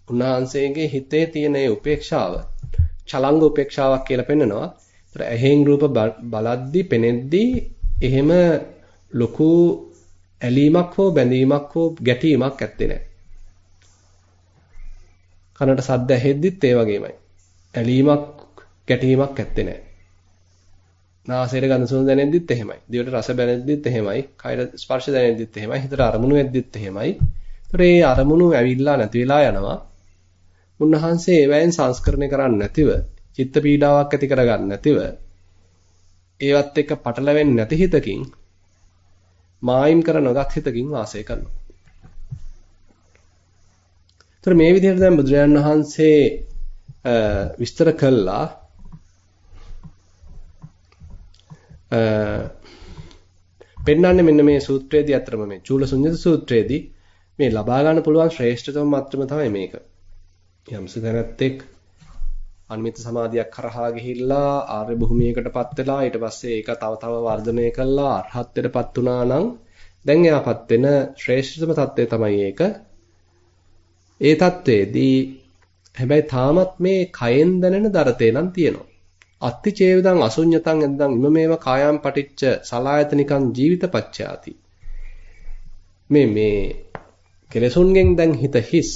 උන්වහන්සේගේ හිතේ තියෙන උපේක්ෂාව චලංග උපේක්ෂාවක් කියලා පෙන්නනවා. ඒතර ඇහෙන් රූප බලද්දි පෙනෙද්දී එහෙම ලොකු ඇලීමක් හෝ බැඳීමක් හෝ ගැටීමක් ඇත්තේ නැහැ. කනට සද්ද ඇහෙද්දිත් ඒ වගේමයි. ඇලීමක් ගැටීමක් ඇත්තේ නැහැ. නාසයට ගඳ සුවඳ දැනෙද්දිත් එහෙමයි. දිවට රස දැනෙද්දිත් එහෙමයි. කයට ස්පර්ශ දැනෙද්දිත් එහෙමයි. හිතට අරමුණු වෙද්දිත් එහෙමයි. ඒතර ඒ අරමුණු ඇවිල්ලා නැති වෙලා යනවා. උන්වහන්සේ ඒවැයෙන් සංස්කරණය කරන්නේ නැතිව චිත්ත පීඩාවක් ඇති කරගන්න නැතිව ඒවත් එක්ක පටලවෙන්නේ නැති හිතකින් මායිම් කර නොගත් හිතකින් වාසය කරනවා. ඒතර මේ විදිහට දැන් බුදුරජාණන් වහන්සේ විස්තර කළා පෙන්වන්නේ මෙන්න මේ සූත්‍රයේදී අතරම මේ චූලසුඤ්ඤත සූත්‍රයේදී මේ ලබා ගන්න පුළුවන් ශ්‍රේෂ්ඨතම මාත්‍රම තමයි මේක. යම්ස දැනත්තෙක් අනිමිත් සමාධියක් කරහා ගිහිල්ලා ආර්ය භූමියකටපත් වෙලා ඊට පස්සේ ඒක තව තව වර්ධනය කළා අරහත්ත්වයටපත් වුණා නම් දැන් එයාපත් වෙන ශ්‍රේෂ්ඨතම தත්ත්වය තමයි ඒක. ඒ தත්ත්වයේදී හැබැයි තාමත් මේ කයෙන් දැනෙන දරතේ නම් තියෙනවා. අත්ති චේවිදං අසුඤ්ඤතං එන්දං ඉමමේව කායම් පටිච්ච සලායතනිකං ජීවිතපච්චයාති. මේ මේ කෙලෙසුන්ගෙන් දැන් හිත හිස්.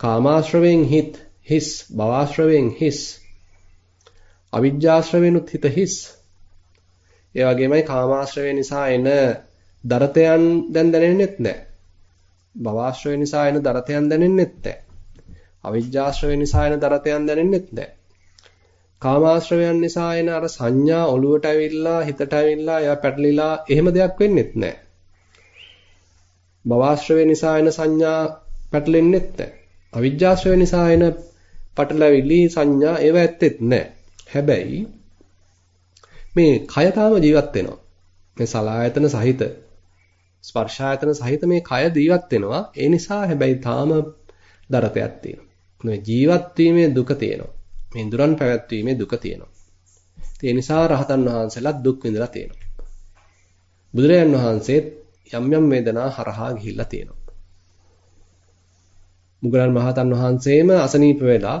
කාමාශ්‍රවයෙන් හිත හිස්, භවආශ්‍රවයෙන් හිස්. අවිජ්ජාශ්‍රවයෙන්ුත් හිත හිස්. ඒ වගේමයි කාමාශ්‍රවය නිසා එන දරතයන් දැන් දැනෙන්නෙත් නැහැ. භවආශ්‍රවය නිසා එන දරතයන් දැනෙන්නෙත් නැහැ. අවිජ්ජාශ්‍රවය නිසා එන දරතයන් දැනෙන්නෙත් නැහැ. කාමාශ්‍රවයන් නිසා එන අර සංඥා ඔළුවට ඇවිල්ලා හිතට ඇවිල්ලා එයා පැටලිලා එහෙම දෙයක් වෙන්නෙත් නැහැ. භවආශ්‍රවය නිසා එන සංඥා පැටලෙන්නෙත් නැහැ. අවිජ්ජාශ්‍රවය නිසා එන පටලැවිලි සංඥා ඒව ඇත්තෙත් නැහැ. හැබැයි මේ කය තාම ජීවත් වෙනවා. මේ සලායතන සහිත ස්පර්ශායතන සහිත මේ කය ජීවත් වෙනවා. ඒ නිසා හැබැයි තාම දරතයක් තියෙනවා. මේ ජීවත් වීමේ දුක තියෙනවා. මේ ඉඳුරන් පැවැත්වීමේ දුක තියෙනවා. ඒ නිසා රහතන් වහන්සේලා දුක් විඳලා තියෙනවා. බුදුරජාන් වහන්සේ යම් යම් වේදනා හරහා ගිහිල්ලා තියෙනවා. මුගලන් මහතන් වහන්සේම අසනීප වෙලා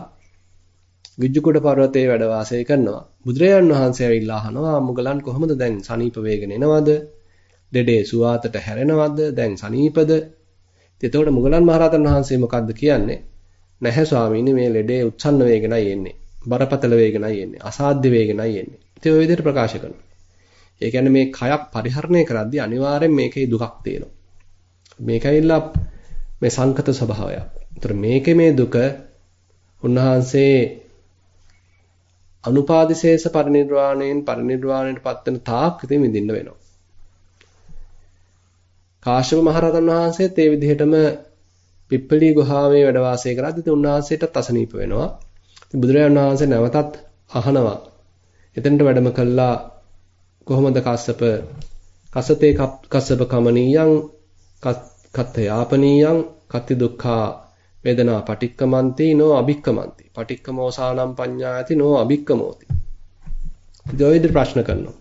ගිජ්ජුකුඩ පර්වතයේ වැඩ වාසය කරනවා. බුදුරජාන් වහන්සේ ඇවිල්ලා අහනවා මුගලන් කොහොමද දැන් සනීප වේගෙන එනවද? දෙඩේ සුවාතට හැරෙනවද? දැන් සනීපද? එතකොට මුගලන් මහරහතන් වහන්සේ මොකද්ද කියන්නේ? නැහැ ස්වාමීනි මේ ලෙඩේ උච්ඡන්න වේගෙනයි එන්නේ. බරපතල වේගෙනයි එන්නේ. අසාධ්‍ය වේගෙනයි එන්නේ. ඉතින් ඔය විදිහට ප්‍රකාශ කරනවා. ඒ කියන්නේ මේ කයක් පරිහරණය කරද්දී අනිවාර්යෙන් මේකේ දුකක් තියෙනවා. මේකයිලා මේ සංකත ස්වභාවයක්. ඒතර මේකේ මේ දුක උන්වහන්සේ අනුපාදිශේෂ පරිනිර්වාණයෙන් පරිනිර්වාණයට පත්වෙන තාක් ඉතින් විඳින්න වෙනවා. කාශ්‍යප මහරහතන් වහන්සේත් ඒ විදිහටම පිප්පලී ගුහාවේ වැඩ වාසය කරද්දී ඉතින් උන්වහන්සේටත් අසනීප වෙනවා. ඉතින් බුදුරජාණන් වහන්සේ නැවතත් අහනවා. එතනට වැඩම කළා කොහොමද කස්සප කසතේ කස්සප කමනීයං කත්ත යාපනීයං කත්ති දුක්ඛා වේදනා පටික්කමන්ති නෝ අභික්කමන්ති. පටික්කමෝසානම් පඤ්ඤායති නෝ අභික්කමෝති. ඉතින් ඔය විදිහට ප්‍රශ්න කරනවා.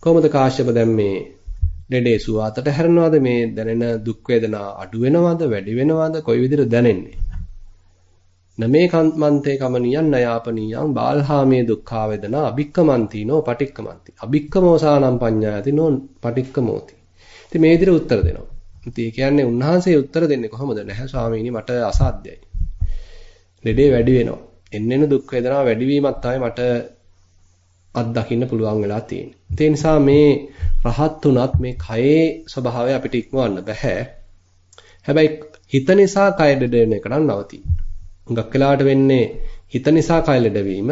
කොහොමද කාශ්‍යප දැන් මේ ලෙඩේ සුවාතට හැරෙනවද මේ දැනෙන දුක් වේදනා අඩු වෙනවද වැඩි වෙනවද කොයි විදිහට දැනෙන්නේ? නමේ කම්මන්තේ කමනියන් නයාපනියන් බාල්හාමේ දුක්ඛා වේදනා අභික්කමන්ති නෝ පටික්කමන්ති. අභික්කමෝසානම් පඤ්ඤායති නෝ පටික්කමෝති. ඉතින් මේ විදිහට උත්තර දෙනවා. ඉතින් ඒ කියන්නේ උන්වහන්සේ උත්තර දෙන්නේ කොහොමද? නැහැ ස්වාමීනි මට අසාධ්‍යයි. ලෙඩේ වැඩි වෙනවා. එන්නෙන දුක් වේදනා වැඩි වීමක් තමයි මට අත්දකින්න පුළුවන් වෙලා තියෙන්නේ. ඒ නිසා මේ රහත් උනත් මේ කයේ ස්වභාවය අපිට ඉක්මවන්න බෑ. හැබැයි හිත නිසා කය ලෙඩ වෙන එක නම් නවතී. හුඟක් වෙලාවට වෙන්නේ හිත නිසා කය ලෙඩවීම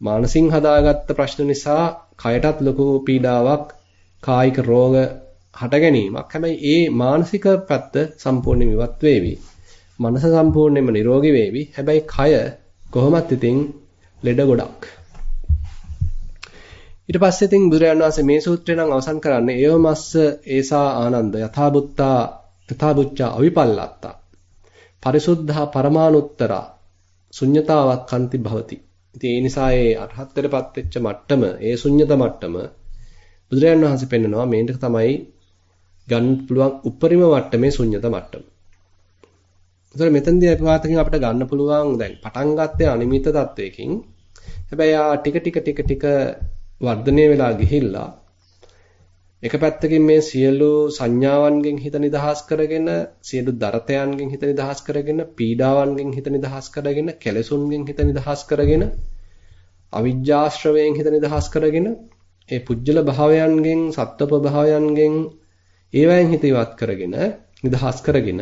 මානසින් හදාගත්ත ප්‍රශ්න නිසා කයටත් ලොකු පීඩාවක් කායික රෝග හට ගැනීමක්. හැබැයි ඒ මානසික පැත්ත සම්පූර්ණයෙන්ම ඉවත් වේවි. මනස සම්පූර්ණයෙන්ම නිරෝගී වේවි. හැබැයි කය කොහොමත් ඉතින් ලෙඩ ගොඩක්. ඊට පස්සේ ඉතින් බුදුරජාණන් වහන්සේ මේ සූත්‍රය නම් අවසන් කරන්නේ ඒව මස්ස ඒසා ආනන්ද යථාබුත්තා තථාබුච්චා අවිපල්ලත්තා පරිසුද්ධා පරමානුත්තරා ශුන්්‍යතාවක් කන්ති භවති. ඉතින් ඒ නිසා ඒ අරහත්ත්වයටපත් වෙච්ච මට්ටම, ඒ ශුන්්‍යත මට්ටම බුදුරජාණන් වහන්සේ පෙන්නනවා මේක තමයි ගන්න පුළුවන් උපරිම මට්ටමේ ශුන්්‍යත මට්ටම. ඒතර මෙතනදී අපි වාතකින් අපිට ගන්න පුළුවන් දැන් පටන් ගත්තේ අනිමිත තත්වයකින්. හැබැයි ආ ටික ටික ටික ටික වර්ධනය වෙලා ගිහිල්ලා එක පැත්තකින් මේ සියලු සංඥාවන්ගෙන් හිත නිදහස් කරගෙන සියලු දරතයන්ගෙන් හිත නිදහස් කරගෙන පීඩාවන්ගෙන් හිත නිදහස් කරගෙන කෙලෙසුන්ගෙන් හිත නිදහස් කරගෙන අවිජ්ජාශ්‍රවයෙන් හිත නිදහස් කරගෙන ඒ පුජ්‍යල භාවයන්ගෙන් සත්ත්ව භාවයන්ගෙන් ඒවයින් හිත ඉවත් කරගෙන නිදහස් කරගෙන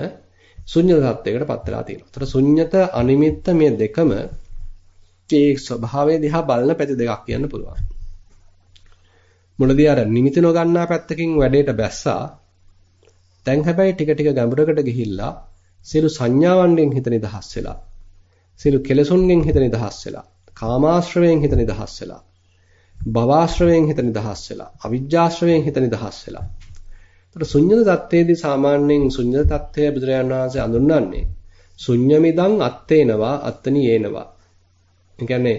ශුන්්‍යත තත්වයකට පත් වෙලා තියෙනවා. ඒතර ශුන්්‍යත අනිමිත්ත මේ දෙකම ඒ ස්වභාවය දිහා බලන පැති දෙකක් කියන්න පුළුවන්. මුලදී අර නිමිති නොගන්නා පැත්තකින් වැඩේට බැස්සා. දැන් හැබැයි ටික ටික ගැඹුරකට ගිහිල්ලා සියලු සංඥාවන්ගෙන් හිත නිදහස් වෙලා. සියලු කෙලෙසුන්ගෙන් හිත නිදහස් වෙලා. කාමාශ්‍රවයෙන් හිත නිදහස් වෙලා. භවආශ්‍රවයෙන් හිත නිදහස් වෙලා. අවිජ්ජාශ්‍රවයෙන් හිත නිදහස් වෙලා. ඒතර ශුන්්‍යත தත්ත්වයේදී සාමාන්‍යයෙන් ශුන්්‍යත தත්ත්වය බුදුරජාණන් වහන්සේ අඳුන්වන්නේ ශුන්‍යමිදං අත්තේනවා අත්තනි යේනවා. ඒ කියන්නේ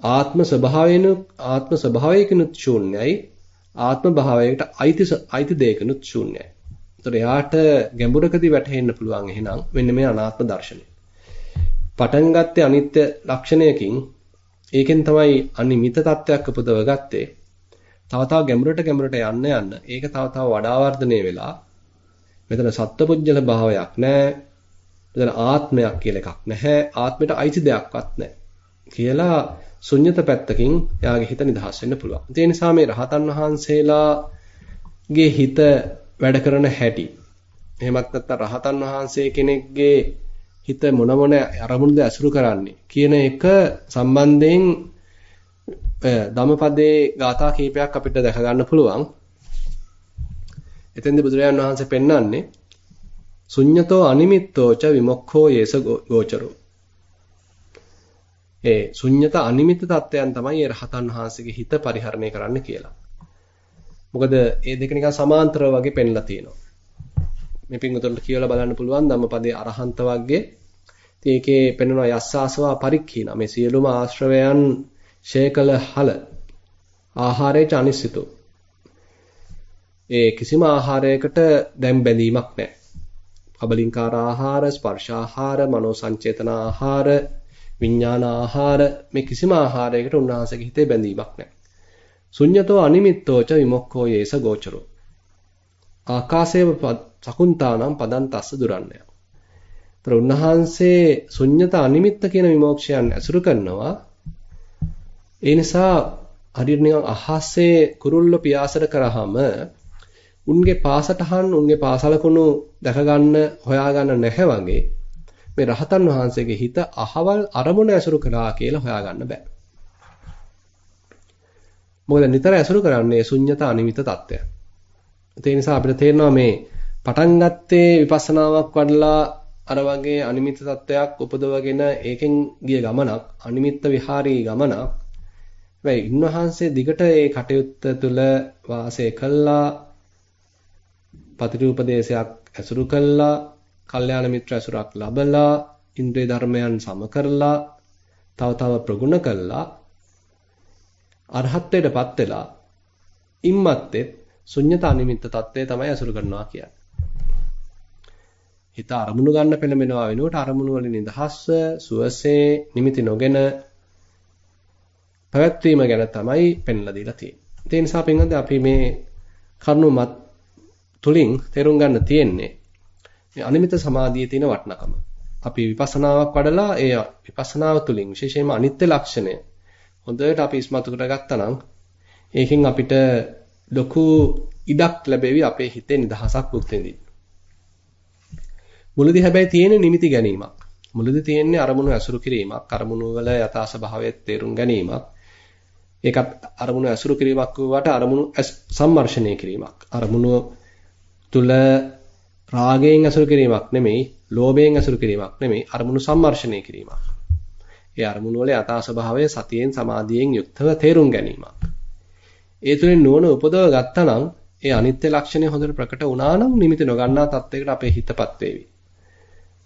ආත්ම ස්වභාවයෙන් ආත්ම ස්වභාවයකිනුත් ශූන්‍යයි ආත්ම භාවයකට අයිති අයිති දෙයකිනුත් ශූන්‍යයි. ඒතර එයාට ගැඹුරකදී වැටහෙන්න පුළුවන් එහෙනම් මෙන්න මේ අනාත්ම දර්ශනය. පටන් ගත්තේ අනිත්‍ය ලක්ෂණයකින් ඒකෙන් තමයි අනිමිත තත්වයක් උපදව ගත්තේ. තව තව ගැඹුරට ගැඹුරට යන්න යන්න ඒක තව තව වඩා වර්ධනය වෙලා මෙතන සත්පුජ්‍යල භාවයක් නැහැ. මෙතන ආත්මයක් කියලා එකක් නැහැ. ආත්මයට අයිති දෙයක්වත් නැහැ. කියලා ශුන්්‍යත පැත්තකින් යාගේ හිත නිදහස් වෙන්න පුළුවන්. ඒ නිසා මේ රහතන් වහන්සේලාගේ හිත වැඩ කරන හැටි. එහෙමත් නැත්නම් රහතන් වහන්සේ කෙනෙක්ගේ හිත මොන මොන අරමුණුද ඇසුරු කරන්නේ කියන එක සම්බන්ධයෙන් ධම්මපදයේ ગાථා කීපයක් අපිට දැක ගන්න පුළුවන්. එතෙන්දී බුදුරජාන් වහන්සේ පෙන්වන්නේ ශුඤ්ඤතෝ අනිමිත්තෝ ච විමුක්ඛෝ යේස ගෝචරෝ. ඒ ශුඤ්ඤත අනිමිත්ත තත්වයන් තමයි ඒ රහතන් වහන්සේගේ හිත පරිහරණය කරන්න කියලා. මොකද මේ දෙක නිකන් සමාන්තරව වගේ පෙන්ලා තියෙනවා. මේ පිංගුතුන්ට කියවලා බලන්න පුළුවන් ධම්මපදයේ අරහන්ත වර්ගයේ. ඉතින් ඒකේ පෙන්වනවා යස්සාසවා පරික්ඛීන. මේ සියලුම ආශ්‍රවයන් ෂේකල හල ආහාරයේ අනිසිතෝ. ඒ කිසිම ආහාරයකට දැන් බැඳීමක් නැහැ. කබලින්කාර ආහාර, ස්පර්ශ ආහාර, මනෝ සංචේතන ආහාර, විඥාන ආහාර මේ කිසිම ආහාරයකට උන්වහන්සේගේ හිතේ බැඳීමක් නැහැ. ශුඤ්‍යතෝ අනිමිත්තෝ ච විමුක්ඛෝ යේස ගෝචරෝ. ආකාශේව සකුන්තානම් පදන් තස්ස දුරන්නය. ඒතර උන්වහන්සේ ශුඤ්‍යත අනිමිත්ත කියන විමෝක්ෂයන් ඇසුරු කරනවා. ඒ නිසා හරියට නිකන් අහසේ කුරුල්ල පියාසර කරාම උන්ගේ පාසටහන් උන්ගේ පාසලකුණු දැක ගන්න හොයා ගන්න නැහැ වගේ මේ රහතන් වහන්සේගේ හිත අහවල් අරමුණ ඇසුරු කළා කියලා හොයාගන්න බෑ. මොකද නිතර ඇසුරු කරන්නේ ශුන්්‍යත අනිමිත தত্ত্বය. ඒ නිසා අපිට තේරෙනවා මේ පටන් ගත්තේ විපස්සනාවක් වඩලා අර වගේ අනිමිත් තත්වයක් උපදවගෙන ඒකෙන් ගිය ගමනක් අනිමිත්ත විහාරී ගමනක් හැබැයි ඉන්වහන්සේ දිගට ඒ කටයුත්ත තුළ වාසය කළා පතිරූපදේශයක් ඇසුරු කළා කල්යාණ මිත්‍ර ඇසුරක් ලබලා ඉන්ද්‍රිය ධර්මයන් සම කරලා තව තව ප්‍රගුණ කළා අරහත්ත්වයටපත් වෙලා ඉම්මත්තේ ශුන්්‍යත අනිමිත්ත தත්ත්වය තමයි අසුරු කරනවා කියන්නේ. හිත අරමුණු ගන්න පෙළඹෙනවා වෙනුවට අරමුණු වලින් නිදහස්ව සුවසේ නිමිති නොගෙන පැවැත්වීම ගැන තමයි පෙන්ලා දීලා තියෙන්නේ. ඒ නිසා පින්වත්නි අපි මේ කරුණු මත් තුලින් තේරුම් ගන්න තියෙන්නේ මේ අනිමිත සමාධියේ තියෙන වටිනකම. අපි විපස්සනාවක් වඩලා ඒ විපස්සනාව තුලින් විශේෂයෙන්ම අනිත්‍ය ලක්ෂණය හොඳට අපි ඉස්මතු කරගත්තා නම් ඒකෙන් අපිට ලොකු ඉඩක් ලැබෙවි අපේ හිතේ නිදහසක් භුක්ති විඳින්න. මුලදී හැබැයි තියෙන නිමිති ගැනීමක්. මුලදී තියෙන්නේ අරමුණු ඇසුරු කිරීමක්, අරමුණු වල යථා ස්වභාවය තේරුම් ගැනීමක්. ඒකත් අරමුණු ඇසුරු කිරීමක් වුණාට අරමුණු සම්මර්ෂණය කිරීමක්. අරමුණු තුල රාගයෙන් ඇසුරු කිරීමක් නෙමෙයි, ලෝභයෙන් ඇසුරු කිරීමක් නෙමෙයි, අරමුණු සම්මර්ෂණය කිරීමක්. ඒ අරමුණු වල යථා ස්වභාවය සතියෙන් සමාධියෙන් යුක්තව තේරුම් ගැනීමක්. ඒ තුලින් නුවණ උපදව ගත්තා නම් ඒ අනිත්‍ය ලක්ෂණය හොඳට ප්‍රකට වුණා නම් නිමිති නොගන්නා තත්වයකට අපේ හිතපත් වේවි.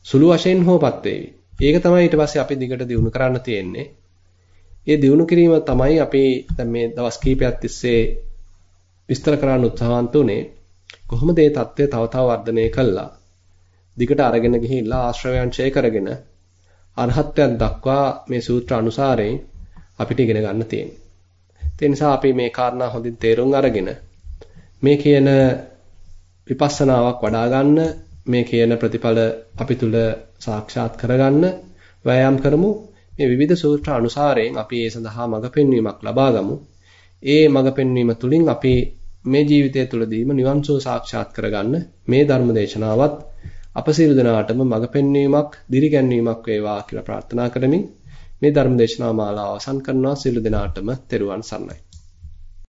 සුළු වශයෙන් හෝපත් වේවි. ඒක තමයි ඊට පස්සේ අපි දිගට දියුණු කරන්න තියෙන්නේ. ඒ දියුණු කිරීම තමයි අපි දැන් මේ දවස් කිහිපයක් තිස්සේ විස්තර කරන්න උත්සාහන්ත උනේ. කොහොමද මේ தත්ත්වය තව තව වර්ධනය කළා? දිගට අරගෙන ගිහිල්ලා ආශ්‍රවයන් ඡය කරගෙන අරහත්ත්වයක් දක්වා මේ සූත්‍ර අනුසාරයෙන් අපිට ඉගෙන ගන්න තියෙන්නේ. ඒ නිසා අපි මේ කාරණා හොඳින් තේරුම් අරගෙන මේ කියන විපස්සනාවක් වඩා ගන්න මේ කියන ප්‍රතිඵල අපි තුල සාක්ෂාත් කරගන්න වෑයම් කරමු. මේ විවිධ සූත්‍ර අනුසාරයෙන් අපි ඒ සඳහා මඟ පෙන්වීමක් ලබා ගමු. ඒ මඟ පෙන්වීම තුලින් අපි මේ ජීවිතය තුළදීම නිවන් සුව සාක්ෂාත් කරගන්න මේ ධර්ම දේශනාවත් අප සියලු දෙනාටම මඟ පෙන්වීමක්, දිරිගැන්වීමක් වේවා කියලා ප්‍රාර්ථනා කරමින් මේ ධර්ම දේශනාව මාලාව අවසන් කරනවා සියලු දෙනාටම තෙරුවන් සරණයි.